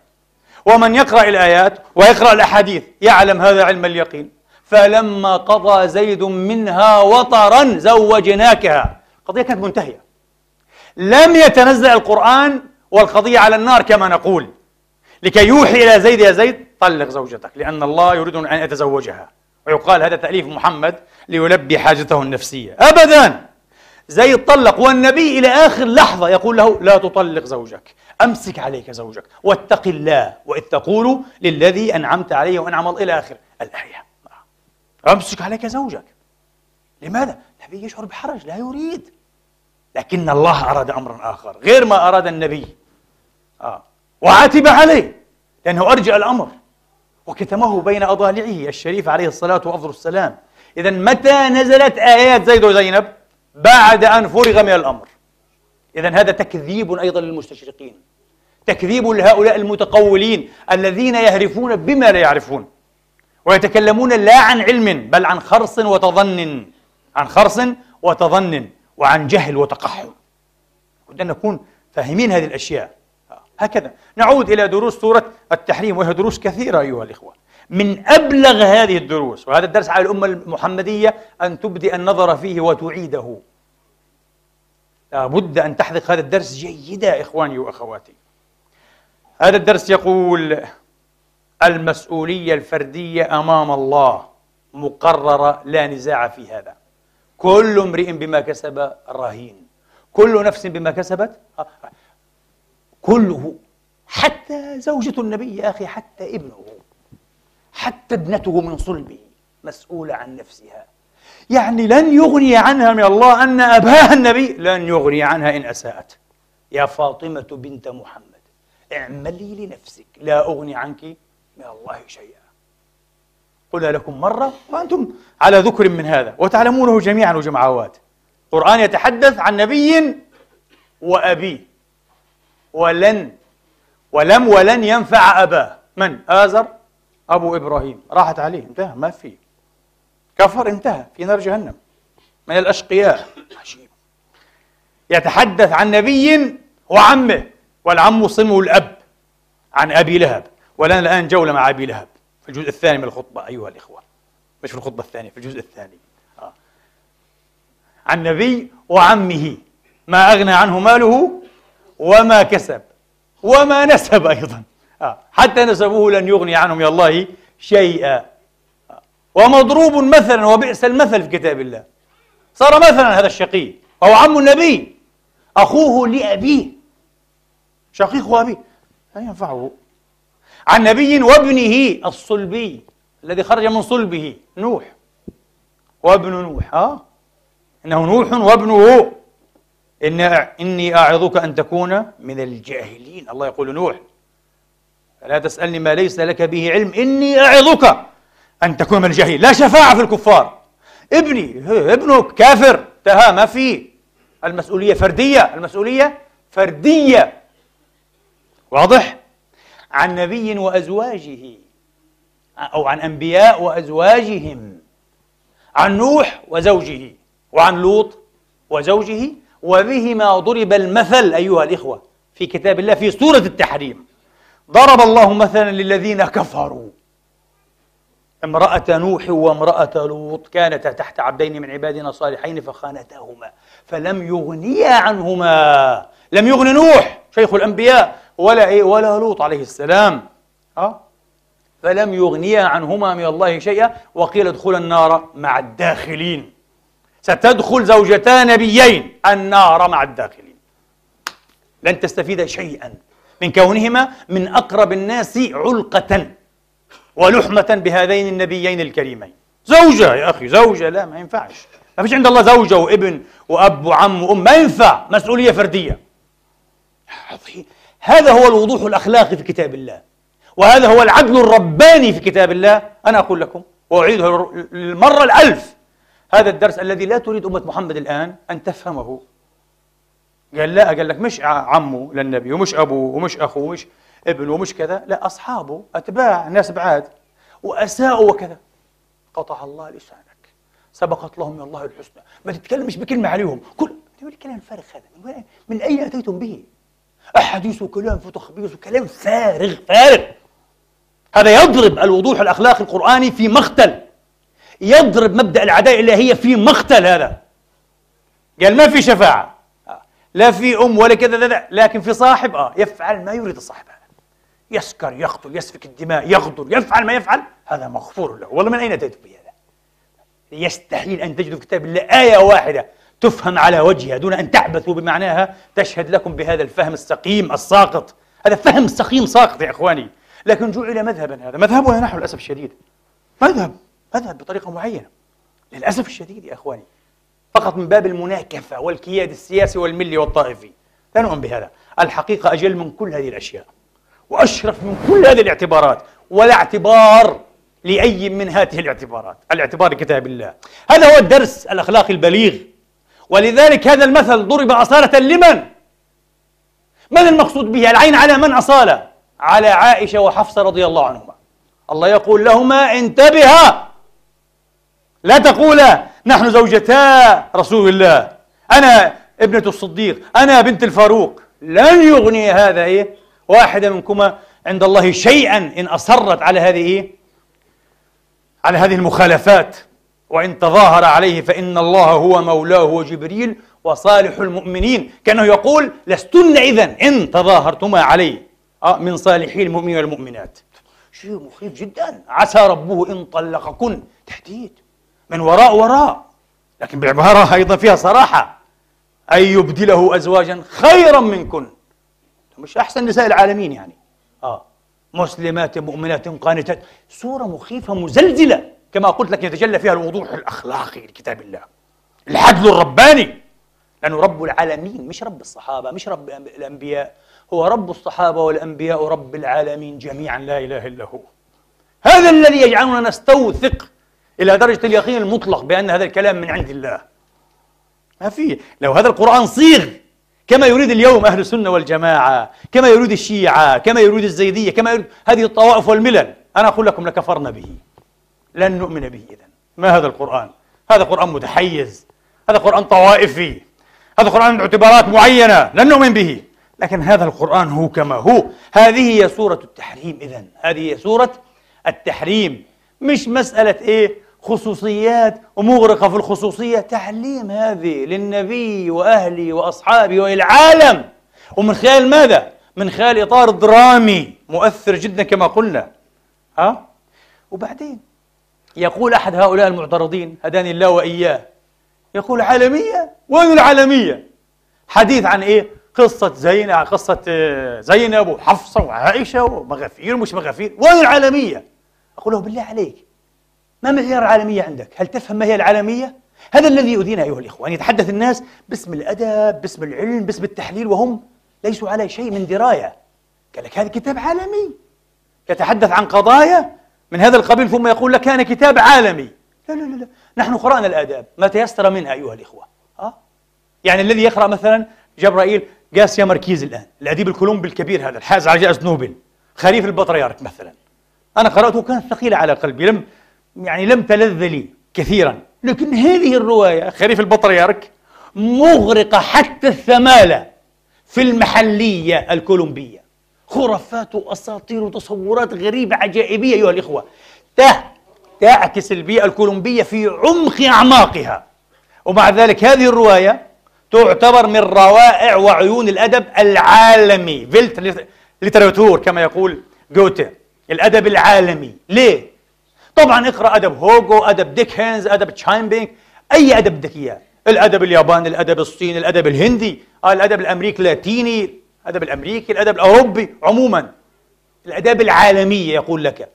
Speaker 1: ومن يقرأ الآيات ويقرأ الأحاديث يعلم هذا علم اليقين. فلما قضى زيد منها وطرا زوجناكها. القضية كانت منتهية. لم يتنزل القرآن والقضية على النار كما نقول. لكي يوحي إلى زيد يا زيد طلق زوجتك لأن الله يريد أن يتزوجها. ويقال هذا تأليف محمد ليلبي حاجته النفسية. أبدا! زيد طلق والنبي إلى آخر لحظة يقول له لا تطلق زوجك أمسك عليك زوجك واتق الله وإذ تقول للذي أنعمت عليه وأنعم إلى آخر الآية. أمسك عليك زوجك. لماذا؟ النبي يشعر بحرج لا يريد. لكن الله أراد أمرا آخر غير ما أراد النبي. آه. وعاتب عليه لأنه أرجع الأمر. وكتمه بين أضالعه الشريف عليه الصلاة وأفضل السلام. إذا متى نزلت آيات زيد وزينب؟ بعد أن فرغ من الأمر. إذا هذا تكذيب أيضا للمستشرقين. تكذيب لهؤلاء المتقولين الذين يهرفون بما لا يعرفون. ويتكلمون لا عن علم بل عن خرص وتظن. عن خرص وتظن. وعن جهل وتقحم بد أن نكون فاهمين هذه الأشياء. هكذا. نعود إلى دروس سورة التحريم وهي دروس كثيرة أيها الإخوة. من أبلغ هذه الدروس وهذا الدرس على الأمة المحمدية أن تبدي النظر فيه وتعيده. لابد أن تحذق هذا الدرس جيدا إخواني وأخواتي. هذا الدرس يقول المسؤولية الفردية أمام الله مقررة لا نزاع في هذا. كل امرئ بما كسب رهين. كل نفس بما كسبت كله حتى زوجة النبي يا أخي حتى ابنه حتى ابنته من صلبه مسؤولة عن نفسها. يعني لن يغني عنها من الله أن أباها النبي لن يغني عنها إن أساءت. يا فاطمة بنت محمد اعملي لنفسك لا أغني عنك من الله شيئا. قلها لكم مرة وأنتم على ذكر من هذا وتعلمونه جميعا وجمعوات القرآن يتحدث عن نبي وأبيه ولن ولم ولن ينفع أباه. من؟ آزر أبو إبراهيم. راحت عليه انتهى ما في. كفر انتهى في نار جهنم. من الأشقياء. عجيب. يتحدث عن نبي وعمه. والعم صنه الأب عن أبي لهب. ولنا الآن جولة مع أبي لهب. الجزء الثاني من الخطبة. أيها الإخوة مش في الخطبة الثانية في الجزء الثاني. آه. عن نبي وعمه ما أغنى عنه ماله وما كسب وما نسب أيضا. آه. حتى نسبوه لن يغني عنه من الله شيئا. آه. ومضروب مثلا وبئس المثل في كتاب الله. صار مثلا هذا الشقي. وهو عم النبي. أخوه لأبيه. شقيق أبيه. لا ينفعه عن نبي وابنه الصلبي الذي خرج من صلبه نوح. وابن نوح آه. إنه نوح وابنه. إن إني أعظك أن تكون من الجاهلين. الله يقول نوح فلا تسألني ما ليس لك به علم. إني أعظك أن تكون من الجاهلين. لا شفاعة في الكفار. ابني ابنك كافر. تها ما في. المسؤولية فردية. المسؤولية فردية. واضح؟ عن نبي وأزواجه أو عن أنبياء وأزواجهم عن نوح وزوجه وعن لوط وزوجه وبهما ضرب المثل أيها الإخوة في كتاب الله في سورة التحريم. ضرب الله مثلا للذين كفروا. امرأة نوح وامرأة لوط كانتا تحت عبدين من عبادنا صالحين فخانتاهما فلم يغنيا عنهما. لم يغن نوح شيخ الأنبياء. ولا إيه؟ ولا لوط عليه السلام. أه؟ فلم يغنيا عنهما من الله شيئا وقيل ادخلا النار مع الداخلين. ستدخل زوجتا نبيين النار مع الداخلين. لن تستفيد شيئا من كونهما من أقرب الناس علقة ولحمة بهذين النبيين الكريمين. زوجة يا أخي زوجة لا ما ينفعش. ما فيش عند الله زوجة وابن وأب وعم وأم ما ينفع. مسؤولية فردية. هذا هو الوضوح الأخلاقي في كتاب الله. وهذا هو العدل الرباني في كتاب الله. أنا أقول لكم وأعيده للمرة الألف. هذا الدرس الذي لا تريد أمة محمد الآن أن تفهمه. قال لا قال لك مش عمه للنبي ومش أبوه ومش أخوه ومش ابنه ومش كذا. لا أصحابه أتباع ناس بعاد. وأساءوا وكذا. قطع الله لسانك. سبقت لهم من الله الحسنى. ما تتكلمش بكلمة عليهم. كل الكلام الفارغ هذا؟ من, أين أتيتم به؟ أحاديث وكلام فتخبيص وكلام فارغ فارغ. هذا يضرب الوضوح الأخلاقي القرآني في مقتل يضرب مبدأ العداء الإلهية في مقتل هذا. قال ما في شفاعة. لا في أم ولا كذا لكن في صاحب آه يفعل ما يريد الصاحب هذا. يسكر يقتل يسفك الدماء يغدر يفعل ما يفعل. هذا مغفور له. والله من أين أتيت بهذا؟ يستحيل أن تجدوا في كتاب الله آية واحدة تفهم على وجهها دون أن تعبثوا بمعناها تشهد لكم بهذا الفهم السقيم الساقط. هذا فهم سقيم ساقط يا إخواني. لكن جعل مذهبا هذا. مذهبنا نحن للأسف الشديد. مذهب مذهب بطريقة معينة. للأسف الشديد يا إخواني. فقط من باب المناكفة والكياد السياسي والملي والطائفي. لا نؤمن بهذا. الحقيقة أجل من كل هذه الأشياء. وأشرف من كل هذه الاعتبارات. ولا اعتبار لأي من هذه الاعتبارات. الاعتبار لكتاب الله. هذا هو الدرس الأخلاقي البليغ. ولذلك هذا المثل ضرب أصالة لمن؟ من المقصود به؟ العين على من أصالة؟ على عائشة وحفصة رضي الله عنهما. الله يقول لهما انتبها! لا تقولا! نحن زوجتا رسول الله. أنا ابنة الصديق أنا بنت الفاروق. لن يغني هذا إيه؟ واحدة منكما عند الله شيئا إن أصرت على هذه إيه؟ على هذه المخالفات. وإن تظاهر عليه فإن الله هو مولاه وجبريل وصالح المؤمنين. كأنه يقول لستن إذا إن تظاهرتما عليه. آه من صالحي المؤمنين والمؤمنات. شيء مخيف جدا. عسى ربه إن طلقكن. تهديد. من وراء وراء. لكن بعبارة أيضا فيها صراحة. أن يبدله أزواجا خيرا منكن. مش أحسن نساء العالمين يعني. آه مسلمات مؤمنات قانتات. صورة مخيفة مزلزلة. كما قلت لك يتجلى فيها الوضوح الأخلاقي لكتاب الله. العدل الرباني. لأنه رب العالمين مش رب الصحابة مش رب الأنبياء. هو رب الصحابة والأنبياء رب العالمين جميعا لا إله إلا هو.
Speaker 2: هذا الذي يجعلنا نستوثق إلى درجة اليقين المطلق بأن هذا الكلام من عند الله. ما في. لو هذا القرآن صيغ كما يريد اليوم أهل السنة والجماعة كما يريد الشيعة كما يريد الزيدية كما يريد هذه الطوائف والملل أنا أقول لكم لكفرنا به. لن نؤمن به إذا ما هذا القرآن؟ هذا قرآن متحيز. هذا قرآن طوائفي. هذا قرآن من اعتبارات معينة. لن نؤمن به. لكن هذا القرآن هو كما هو. هذه هي سورة التحريم إذا هذه هي سورة التحريم. مش مسألة إيه؟ خصوصيات ومغرقة في الخصوصية. تعليم هذه للنبي وأهله وأصحابه والعالم ومن خلال ماذا؟ من خلال إطار درامي مؤثر جدا كما قلنا. ها؟ وبعدين يقول أحد هؤلاء المعترضين هداني الله وإياه. يقول عالمية؟ وين العالمية؟ حديث عن إيه؟ قصة زينب قصة آه، زينب وحفصة وعائشة ومغافير ومش مغافير. وين العالمية؟ أقول له بالله عليك ما معيار العالمية عندك؟ هل تفهم ما هي العالمية؟ هذا الذي يؤذينا أيها الإخوة. أن يتحدث الناس باسم الأدب باسم العلم باسم التحليل وهم ليسوا على شيء من دراية. قال لك هذا كتاب عالمي. يتحدث عن قضايا من هذا القبيل ثم يقول لك كان كتاب عالمي. لا لا لا. نحن قرأنا الآداب. ما تيسر منها أيها الإخوة. أه؟ يعني الذي يقرأ مثلا جبرائيل جاسيا ماركيز الآن الأديب الكولومبي الكبير هذا الحاز على جائزة نوبل خريف البطريرك مثلا. أنا قرأته كانت ثقيلة على قلبي لم يعني لم تلذ لي كثيرا. لكن هذه الرواية خريف البطريرك مغرقة حتى الثمالة في المحلية الكولومبية. خرافات وأساطير وتصورات غريبة عجائبية أيها الإخوة. تعكس البيئة الكولومبية في عمق أعماقها. ومع ذلك هذه الرواية تعتبر من روائع وعيون الأدب العالمي. Weltliteratur كما يقول جوته. الأدب العالمي. ليه؟ طبعا اقرأ أدب هوجو أدب ديكنز أدب شتاينبك أي أدب بدك إياه الأدب الياباني الأدب الصيني الأدب الهندي الأدب الأمريكي اللاتيني الأدب الأمريكي الأدب الأوروبي عموما الأداب العالمية يقول لك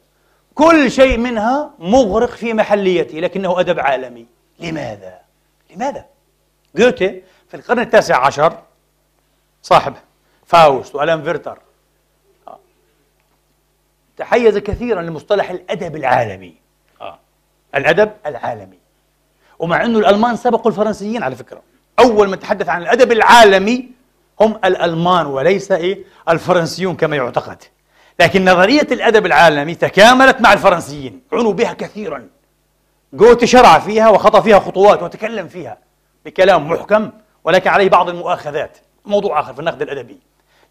Speaker 2: كل شيء منها مغرق في محليته لكنه أدب عالمي لماذا؟ لماذا؟ جوته في القرن التاسع عشر صاحب فاوست وآلام فيرتر تحيز كثيرا لمصطلح الأدب العالمي آه. الأدب العالمي ومع أنه الألمان سبقوا الفرنسيين على فكرة أول من تحدث عن الأدب العالمي هم الألمان وليس إيه؟ الفرنسيون كما يعتقد. لكن نظرية الأدب العالمي تكاملت مع الفرنسيين عنوا بها كثيرا. جوتي شرع فيها وخطى فيها خطوات وتكلم فيها بكلام محكم ولكن عليه بعض المؤاخذات. موضوع آخر في النقد الأدبي.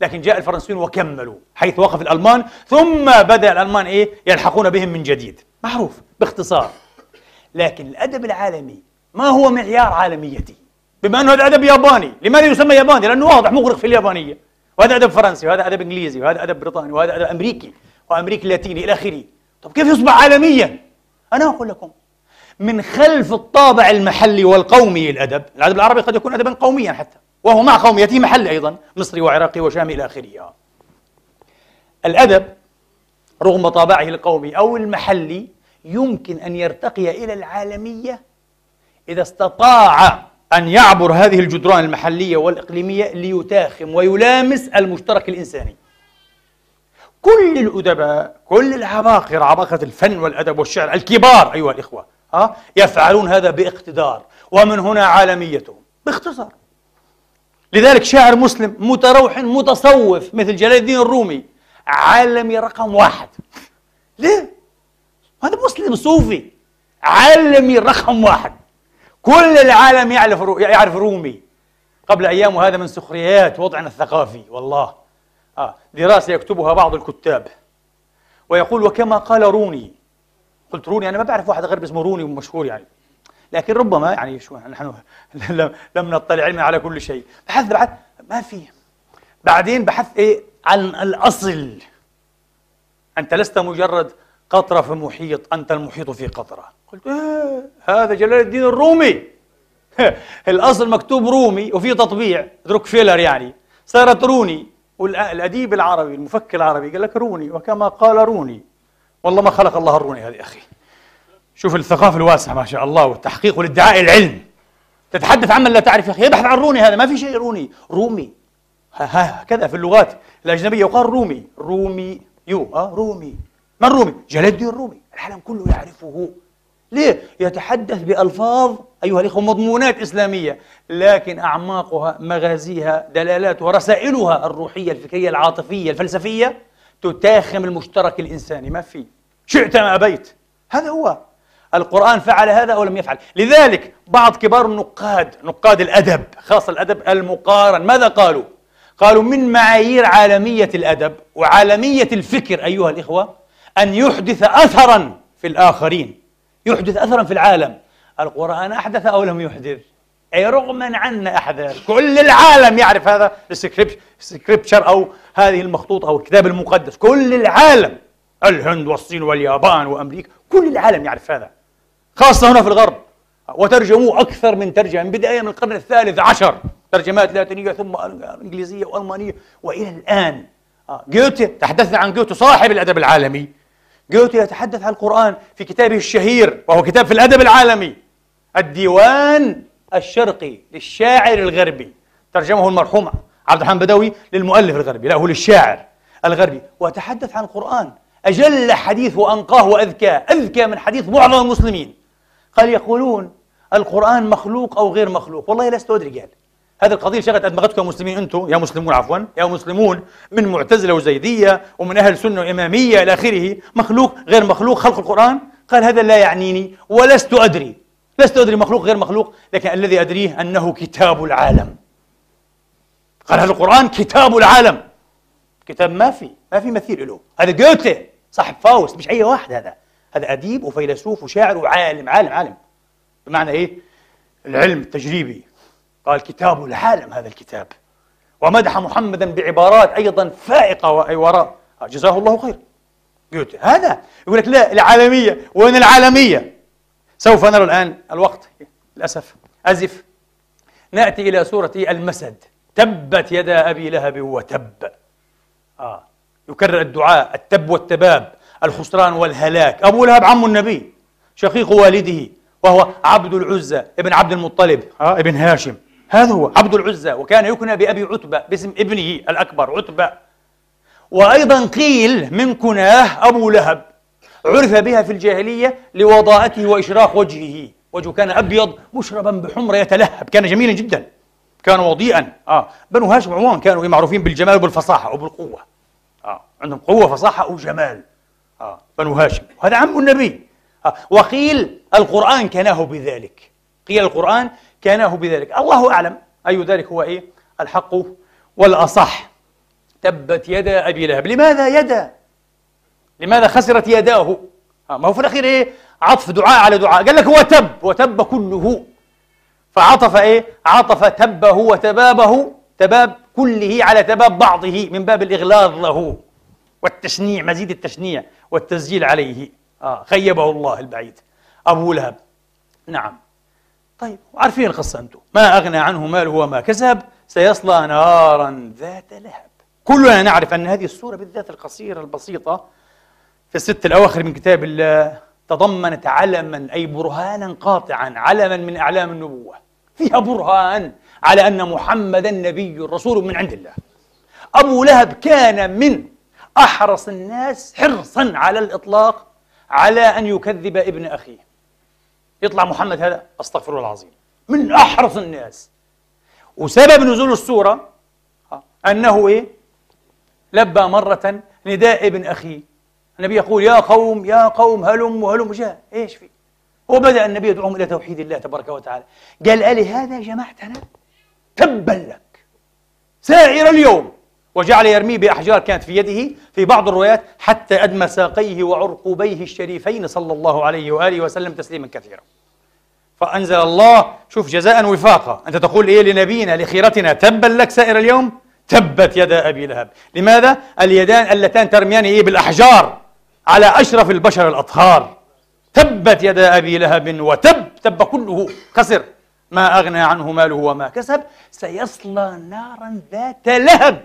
Speaker 2: لكن جاء الفرنسيون وكملوا حيث وقف الألمان ثم بدأ الألمان إيه؟ يلحقون بهم من جديد. معروف باختصار. لكن الأدب العالمي ما هو معيار عالميته؟ بما أنه هذا أدب ياباني. لماذا يسمى ياباني؟ لأنه واضح مغرق في اليابانية. وهذا أدب فرنسي وهذا أدب إنجليزي وهذا أدب بريطاني وهذا أدب أمريكي وأمريكي اللاتيني إلى آخره. طب كيف يصبح عالميا؟ أنا أقول لكم من خلف الطابع المحلي والقومي للأدب الأدب العربي قد يكون أدبا قوميا حتى وهو مع قوميته محلي أيضا مصري وعراقي وشامي إلى آخره. الأدب رغم طابعه القومي أو المحلي يمكن أن يرتقي إلى العالمية إذا استطاع أن يعبر هذه الجدران المحلية والإقليمية ليتاخم ويلامس المشترك الإنساني. كل الأدباء كل العباقرة عباقرة الفن والأدب والشعر الكبار أيها الإخوة ها يفعلون هذا باقتدار ومن هنا عالميتهم باختصار. لذلك شاعر مسلم متروح متصوف مثل جلال الدين الرومي عالمي رقم واحد. ليه؟ هذا مسلم صوفي عالمي رقم واحد. كل العالم يعرف يعرف رومي. قبل أيام وهذا من سخريات وضعنا الثقافي والله. آه دراسة يكتبها بعض الكتاب. ويقول وكما قال روني. قلت روني أنا ما بعرف واحد غير اسمه روني ومشهور يعني. لكن ربما يعني شو نحن لم نطلع علما على كل شيء. بحث بحث ما في. بعدين بحث إيه عن الأصل. أنت لست مجرد قطرة في محيط أنت المحيط في قطرة. قلت إيه هذا جلال الدين الرومي. الأصل مكتوب رومي وفي تطبيع روكفيلر يعني. صارت روني والاديب العربي المفكر العربي قال لك روني وكما قال روني. والله ما خلق الله الروني هذه أخي. شوف الثقافة الواسعة ما شاء الله والتحقيق والادعاء العلم. تتحدث عمن لا تعرف يا أخي ابحث عن روني هذا ما في شيء روني. رومي. هكذا في اللغات الأجنبية يقال رومي. رومي يو آه رومي. من الرومي؟ جلال الدين الرومي. العالم كله يعرفه. ليه؟ يتحدث بألفاظ أيها الإخوة مضمونات إسلامية لكن أعماقها مغازيها دلالاتها رسائلها الروحية الفكرية العاطفية الفلسفية تتاخم المشترك الإنساني. ما في. شئت ما أبيت. هذا هو. القرآن فعل هذا أو لم يفعل. لذلك بعض كبار النقاد نقاد الأدب خاصة الأدب المقارن ماذا قالوا؟ قالوا من معايير عالمية الأدب وعالمية الفكر أيها الإخوة أن يحدث أثرا في الآخرين. يحدث أثرا في العالم. القرآن أحدث أو لم يحدث؟ أي رغما عنا أحدث. كل العالم يعرف هذا السكريبشر أو هذه المخطوطة أو الكتاب المقدس. كل العالم. الهند والصين واليابان وأمريكا. كل العالم يعرف هذا. خاصة هنا في الغرب. وترجموه أكثر من ترجمة. من بداية من القرن الثالث عشر. ترجمات لاتينية ثم إنجليزية وألمانية. وإلى الآن. آه، جوته تحدثنا عن جوته صاحب الأدب العالمي. جوته يتحدث عن القرآن في كتابه الشهير وهو كتاب في الأدب العالمي. الديوان الشرقي للشاعر الغربي. ترجمه المرحوم عبد الرحمن بدوي للمؤلف الغربي لا هو للشاعر الغربي. وتحدث عن القرآن. أجل حديث وأنقاه وأذكى أذكى من حديث معظم المسلمين. قال يقولون القرآن مخلوق أو غير مخلوق؟ والله لست أدري قال. هذه القضية شغلت أدمغتكم يا مسلمين أنتم يا مسلمون عفوا يا مسلمون من معتزلة وزيدية ومن أهل سنة وإمامية إلى آخره مخلوق غير مخلوق خلق القرآن؟ قال هذا لا يعنيني ولست أدري. لست أدري مخلوق غير مخلوق لكن الذي أدريه أنه كتاب العالم. قال هذا القرآن كتاب العالم. كتاب ما في ما في مثيل له. هذا جوته صاحب فاوست مش أي واحد هذا. هذا أديب وفيلسوف وشاعر وعالم عالم عالم. بمعنى إيه؟ العلم التجريبي. قال كتاب العالم هذا الكتاب. ومدح محمدا بعبارات أيضا فائقة وراء. جزاه الله خير. هذا؟ يقول لك لا العالمية. وين العالمية؟ سوف نرى الآن الوقت. للأسف. أزف. نأتي إلى سورة المسد. تبت يدا أبي لهب وتب آه. يكرر الدعاء. التب والتباب. الخسران والهلاك. أبو لهب عم النبي. شقيق والده. وهو عبد العزة ابن عبد المطلب. آه ابن هاشم. هذا هو عبد العزة وكان يكنى بأبي عتبة باسم ابنه الأكبر عتبة. وأيضا قيل من كناه أبو لهب عرف بها في الجاهلية لوضاءته وإشراق وجهه. وجهه كان أبيض مشربا بحمرة يتلهب كان جميلا جدا. كان وضيئا آه. بنو هاشم عموما كانوا معروفين بالجمال وبالفصاحة وبالقوة. آه. عندهم قوة فصاحة وجمال. آه. بنو هاشم. هذا عم النبي. آه. وقيل القرآن كناه بذلك. قيل القرآن كناه بذلك. الله أعلم أي ذلك هو إيه؟ الحق والأصح. تبت يدا أبي لهب. لماذا يدا؟ لماذا خسرت يداه؟ آه ما هو في الأخير إيه؟ عطف دعاء على دعاء. قال لك هو تب وتب كله. فعطف إيه؟ عطف تبه وتبابه تباب كله على تباب بعضه من باب الإغلاظ له والتشنيع مزيد التشنيع والتسجيل عليه. آه خيبه الله البعيد. أبو لهب. نعم. طيب عارفين القصة أنتم. ما أغنى عنه ماله وما كسب سيصلى نارا ذات لهب. كلنا نعرف أن هذه السورة بالذات القصيرة البسيطة في الست الأواخر من كتاب الله تضمنت علما أي برهانا قاطعا علما من أعلام النبوة. فيها برهان على أن محمدا نبي رسول من عند الله. أبو لهب كان من أحرص الناس حرصا على الإطلاق على أن يكذب ابن أخيه. يطلع محمد هذا؟ أستغفر الله العظيم. من أحرص الناس. وسبب نزول السورة أنه إيه؟ لبى مرة نداء ابن أخيه النبي يقول يا قوم يا قوم هلم وهلم. جاء إيش في؟ وبدأ النبي يدعوهم إلى توحيد الله تبارك وتعالى. قال ألي هذا جمعتنا تبا لك. سائر اليوم. وجعل يرميه بأحجار كانت في يده في بعض الروايات حتى أدمى ساقيه وعرقوبيه الشريفين صلى الله عليه وآله وسلم تسليما كثيرا. فأنزل الله شوف جزاء وفاقا. أنت تقول إيه لنبينا لخيرتنا؟ تبا لك سائر اليوم؟ تبت يدا أبي لهب. لماذا؟ اليدان اللتان ترميان إيه بالأحجار على أشرف البشر الأطهار. تبت يدا أبي لهب وتب تب كله خسر ما أغنى عنه ماله وما كسب سيصلى نارا ذات لهب.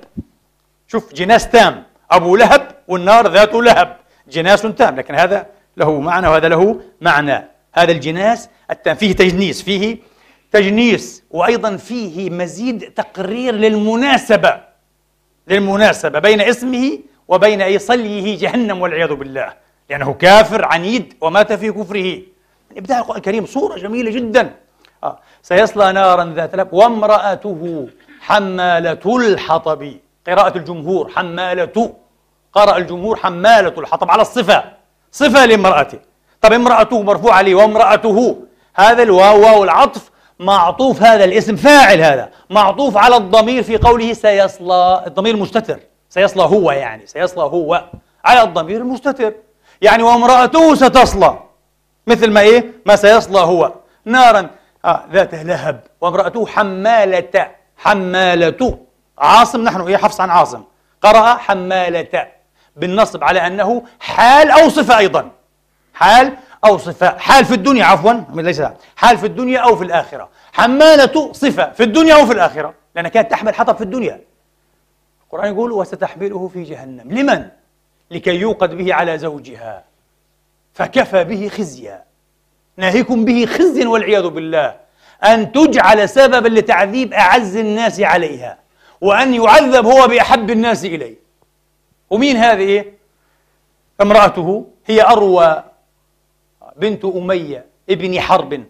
Speaker 2: شوف جناس تام أبو لهب والنار ذات لهب. جناس تام لكن هذا له معنى وهذا له معنى. هذا الجناس التام فيه تجنيس فيه تجنيس وأيضا فيه مزيد تقرير للمناسبة للمناسبة بين اسمه وبين أي صليه جهنم والعياذ بالله. لأنه كافر عنيد ومات في كفره. إبداع القرآن الكريم صورة جميلة جدا. آه. سيصلى نارا ذات لهب وامرأته حمالة الحطب. قراءة الجمهور حمالة قرأ الجمهور حمالة الحطب على الصفة. صفة لامرأته. طب امرأته مرفوعة لي وامرأته. هذا الواو واو العطف معطوف هذا الاسم فاعل هذا. معطوف على الضمير في قوله سيصلى الضمير المستتر سيصلى هو يعني سيصلى هو على الضمير المستتر. يعني وامرأته ستصلى. مثل ما إيه؟ ما سيصلى هو. نارا. آه ذات لهب. وامرأته حمالة. حمالة. عاصم نحن إيه حفص عن عاصم. قرأ حمالة بالنصب على أنه حال أو صفة أيضا. حال أو صفة حال في الدنيا عفوا ليس حال في الدنيا أو في الآخرة. حمالة صفة في الدنيا أو في الآخرة لأنها كانت تحمل حطب في الدنيا. القرآن يقول وستحمله في جهنم لمن؟ لكي يوقد به على زوجها. فكفى به خزيا. ناهيكم به خزيا والعياذ بالله. أن تجعل سببا لتعذيب أعز الناس عليها. وأن يعذب هو بأحب الناس إليه. ومين هذه؟ امرأته هي أروى بنت أمية ابن حرب.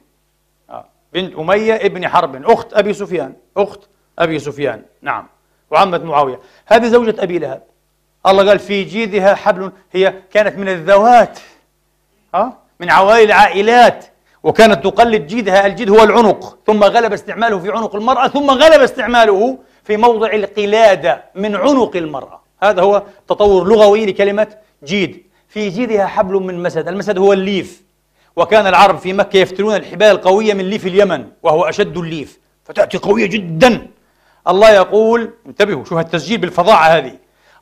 Speaker 2: آه، بنت أمية ابن حرب. أخت أبي سفيان. أخت أبي سفيان. نعم. وعمة معاوية. هذه زوجة أبي لهب. الله قال في جيدها حبل هي كانت من الذوات ها آه، من عوائل العائلات. وكانت تقلد جيدها الجيد هو العنق. ثم غلب استعماله في عنق المرأة ثم غلب استعماله في موضع القلادة من عنق المرأة. هذا هو تطور لغوي لكلمة جيد. في جيدها حبل من مسد. المسد هو الليف. وكان العرب في مكة يفتلون الحبال القوية من ليف اليمن وهو أشد الليف. فتأتي قوية جدا. الله يقول انتبهوا شوف التسجيل بالفظاعة هذه.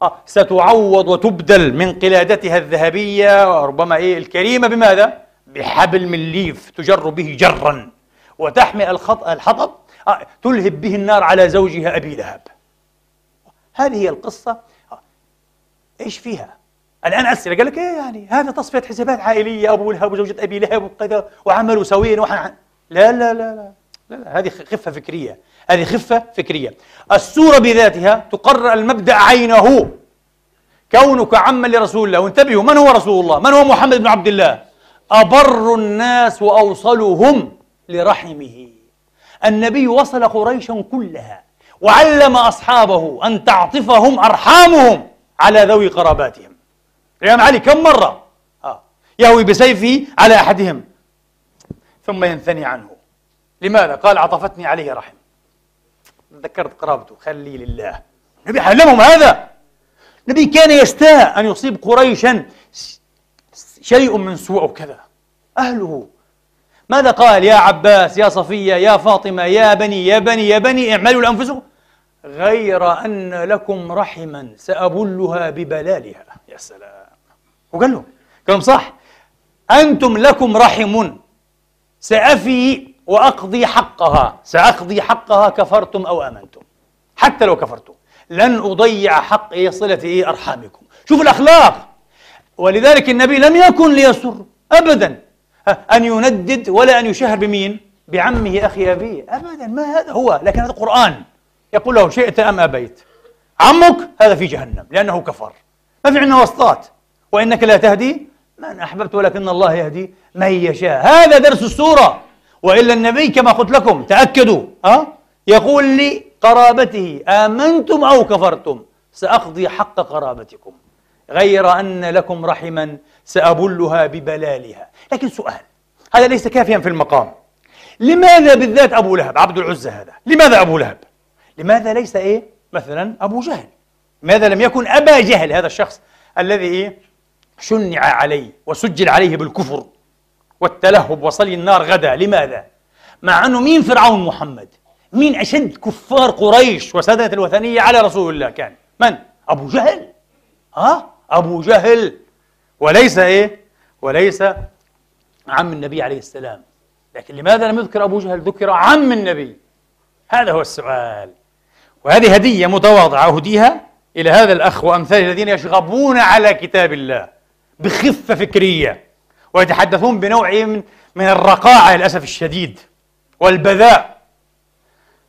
Speaker 2: آه ستعوض وتبدل من قلادتها الذهبية وربما إيه الكريمة بماذا؟ بحبل من ليف تجر به جرا. وتحمي الخط الحطب تلهب به النار على زوجها أبي لهب. هذه هي القصة. آه إيش فيها؟ الآن أسئلة. قال لك إيه يعني؟ هذا تصفية حسابات عائلية أبو لهب وزوجة أبي لهب وكذا وعملوا سويا وحن لا لا لا لا لا, لا. هذه خفة فكرية. هذه خفة فكرية. السورة بذاتها تقرر المبدأ عينه. كونك عما لرسول الله وانتبهوا من هو رسول الله؟ من هو محمد بن عبد الله؟ أبر الناس وأوصلهم لرحمه. النبي وصل قريشا كلها وعلم أصحابه أن تعطفهم أرحامهم على ذوي قراباتهم. الإمام علي كم مرة؟ آه. يهوي بسيفه على أحدهم. ثم ينثني عنه. لماذا؟ قال عطفتني عليه رحم. ذكرت قرابته. خلي لله. النبي علمهم هذا. النبي كان يستاء أن يصيب قريشا شيء من سوء أو كذا أهله ماذا قال يا عباس يا صفية يا فاطمة يا بني يا بني يا بني اعملوا لأنفسكم؟ غير أن لكم رحما سأبلها ببلالها. يا سلام. وقال لهم لهم صح أنتم لكم رحم سأفي وأقضي حقها سأقضي حقها كفرتم أو آمنتم. حتى لو كفرتم. لن أضيع حق إيه صلة إيه أرحامكم. شوف الأخلاق. ولذلك النبي لم يكن ليسر أبدا. أن يندد ولا أن يشهر بمين؟ بعمه أخي أبيه. أبدا ما هذا هو؟ لكن هذا قرآن. يقول له شئت أم أبيت. عمك؟ هذا في جهنم لأنه كفر. ما في عندنا وسطات وإنك لا تهدي من أحببت ولكن الله يهدي من يشاء. هذا درس السورة. وإلا النبي كما قلت لكم تأكدوا. أه؟ يقول لقرابته آمنتم أو كفرتم؟ سأقضي حق قرابتكم. غير أن لكم رحما سأبلها ببلالها. لكن سؤال هذا ليس كافيا في المقام. لماذا بالذات أبو لهب عبد العزة هذا لماذا أبو لهب؟ لماذا ليس إيه؟ مثلا أبو جهل. لماذا لم يكن أبا جهل هذا الشخص الذي إيه؟ شنع عليه وسجل عليه بالكفر والتلهب وصلي النار غدا. لماذا؟ مع أنه مين فرعون محمد؟ مين أشد كفار قريش وسادة الوثنية على رسول الله كان؟ من؟ أبو جهل. ها أبو جهل. وليس إيه؟ وليس عم النبي عليه السلام. لكن لماذا لم يذكر أبو جهل ذكر عم النبي؟ هذا هو السؤال. وهذه هدية متواضعة أهديها إلى هذا الأخ وأمثاله الذين يشغبون على كتاب الله بخفة فكرية ويتحدثون بنوع من من الرقاعة للأسف الشديد والبذاء.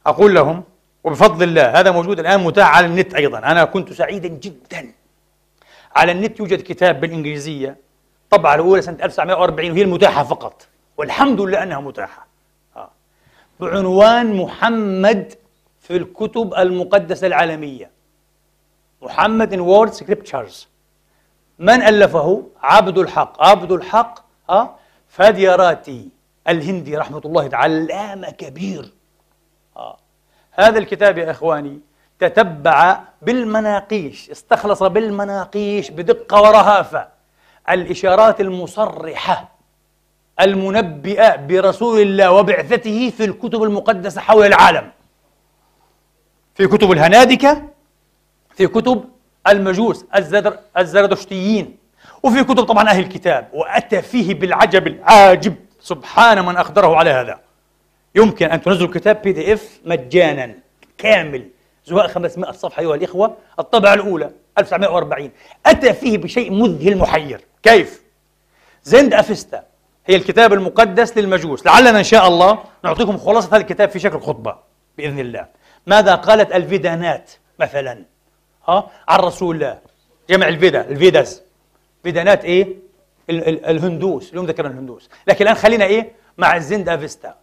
Speaker 2: أقول لهم وبفضل الله هذا موجود الآن متاح على النت أيضا. أنا كنت سعيدا جدا. على النت يوجد كتاب بالإنجليزية طبعة الأولى سنة 1940 وهي المتاحة فقط والحمد لله أنها متاحة آه. بعنوان محمد في الكتب المقدسة العالمية محمد in World Scriptures من ألفه؟ عبد الحق عبد الحق أه؟ فادياراتي الهندي رحمة الله علامة كبير آه. هذا الكتاب يا إخواني تتبع بالمناقيش استخلص بالمناقيش بدقة ورهافة الإشارات المصرحة المنبئة برسول الله وبعثته في الكتب المقدسة حول العالم. في كتب الهنادكة في كتب المجوس الزر الزردشتيين وفي كتب طبعا أهل الكتاب وأتى فيه بالعجب العاجب. سبحان من أقدره على هذا. يمكن أن تنزلوا كتاب بي دي إف مجانا كامل. زهاء 500 صفحة أيها الإخوة الطبعة الأولى 1940 أتى فيه بشيء مذهل محير. كيف؟ زند أفستا هي الكتاب المقدس للمجوس. لعلنا إن شاء الله نعطيكم خلاصة هذا الكتاب في شكل خطبة بإذن الله. ماذا قالت الفيدانات مثلا؟ ها؟ عن رسول الله. جمع الفيدا الفيداز فيدانات ال الهندوس اليوم ذكرنا الهندوس. لكن الآن خلينا إيه؟ مع الزند افيستا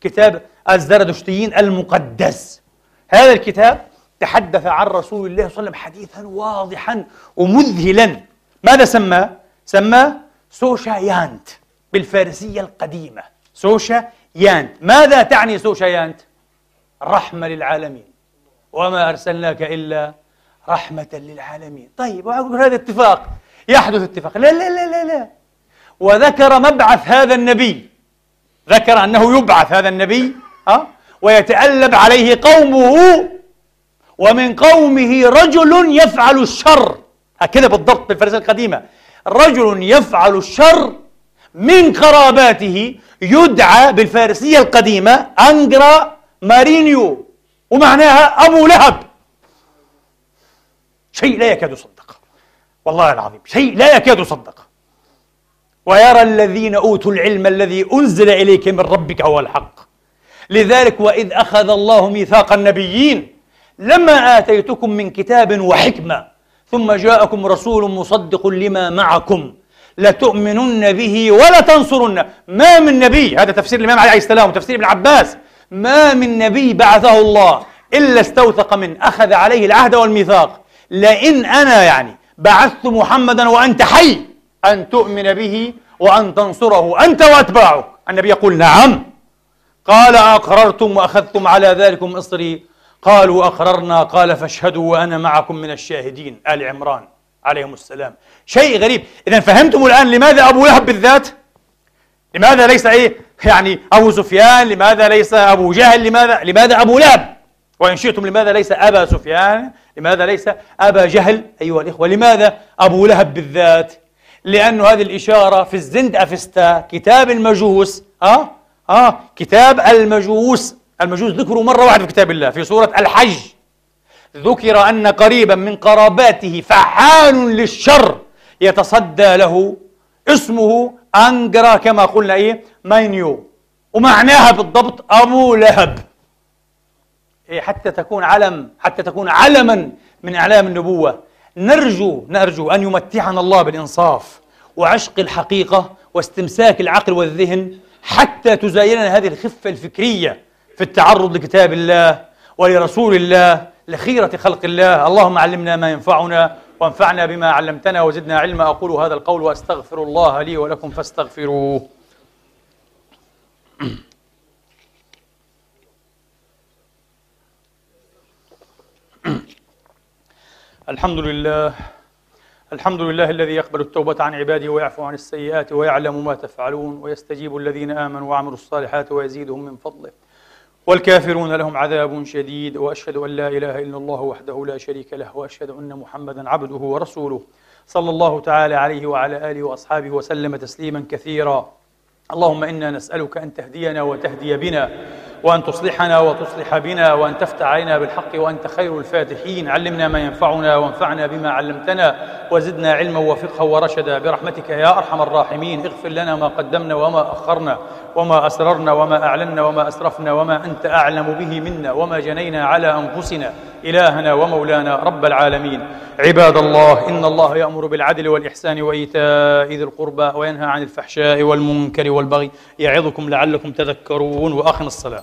Speaker 2: كتاب الزردشتيين المقدس. هذا الكتاب تحدث عن رسول الله صلى الله عليه وسلم حديثا واضحا ومذهلا. ماذا سماه؟ سماه سوشا يانت بالفارسية القديمة. سوشا يانت. ماذا تعني سوشا يانت؟ رحمة للعالمين. وما أرسلناك إلا رحمة للعالمين. طيب هذا اتفاق. يحدث اتفاق. لا لا لا لا لا. وذكر مبعث هذا النبي. ذكر أنه يبعث هذا النبي ها؟ ويتألب عليه قومه ومن قومه رجل يفعل الشر. هكذا بالضبط بالفارسية القديمة. رجل يفعل الشر من قراباته يدعى بالفارسية القديمة أنجرا مارينيو ومعناها أبو لهب. شيء لا يكاد يصدق. والله العظيم شيء لا يكاد يصدق. ويرى الذين أوتوا العلم الذي أنزل إليك من ربك هو الحق. لذلك وإذ أخذ الله ميثاق النبيين لما آتيتكم من كتاب وحكمة ثم جاءكم رسول مصدق لما معكم لتؤمنن به ولا تنصرن ما من نبي هذا تفسير الإمام عليه السلام وتفسير ابن عباس ما من نبي بعثه الله إلا استوثق من أخذ عليه العهد والميثاق. لئن أنا يعني بعثت محمدا وأنت حي أن تؤمن به وأن تنصره أنت وأتباعك النبي يقول نعم. قال أقررتم وأخذتم على ذلكم إصري. قالوا أقررنا قال فاشهدوا وأنا معكم من الشاهدين آل عمران عليهم السلام. شيء غريب. إذا فهمتم الآن لماذا أبو لهب بالذات؟ لماذا ليس إيه؟ يعني أبو سفيان لماذا ليس أبو جهل؟ لماذا لماذا أبو لهب؟ وإن شئتم لماذا ليس أبا سفيان؟ لماذا ليس أبا جهل؟ أيها الإخوة لماذا أبو لهب بالذات؟ لأن هذه الإشارة في الزند أفستا كتاب المجوس آه؟ آه؟ كتاب المجوس. المجوس ذكروا مرة واحدة في كتاب الله في سورة الحج. ذكر أن قريبا من قراباته فعال للشر يتصدى له. اسمه أنجرا كما قلنا إيه ماينيو ومعناها بالضبط أبو لهب. إيه حتى تكون علم حتى تكون علما من أعلام النبوة. نرجو نرجو أن يمتعنا الله بالإنصاف وعشق الحقيقة واستمساك العقل والذهن حتى تزايلنا هذه الخفة الفكرية. في التعرض لكتاب الله ولرسول الله لخيرة خلق الله. اللهم علمنا ما ينفعنا وانفعنا بما علمتنا وزدنا علما. أقول هذا القول وأستغفر الله لي ولكم فاستغفروه. الحمد لله. الحمد لله الذي يقبل التوبة عن عباده ويعفو عن السيئات ويعلم ما تفعلون ويستجيب الذين آمنوا وعملوا الصالحات ويزيدهم من فضله. والكافرون لهم عذاب شديد وأشهد أن لا إله إلا الله وحده لا شريك له وأشهد أن محمدا عبده ورسوله صلى الله تعالى عليه وعلى آله وأصحابه وسلم تسليما كثيرا. اللهم إنا نسألك أن تهدينا وتهدي بنا وأن تصلحنا وتصلح بنا وأن تفتح علينا بالحق وأنت خير الفاتحين. علمنا ما ينفعنا وانفعنا بما علمتنا وزدنا علما وفقها ورشدا. برحمتك يا أرحم الراحمين. اغفر لنا ما قدمنا وما أخرنا وما أسررنا وما أعلنا وما أسرفنا وما أنت أعلم به منا وما جنينا على أنفسنا
Speaker 1: إلهنا ومولانا رب العالمين. عباد الله إن الله يأمر بالعدل والإحسان وإيتاء ذي القربى وينهى عن الفحشاء والمنكر والبغي. يعظكم لعلكم تذكرون وأخن الصلاة.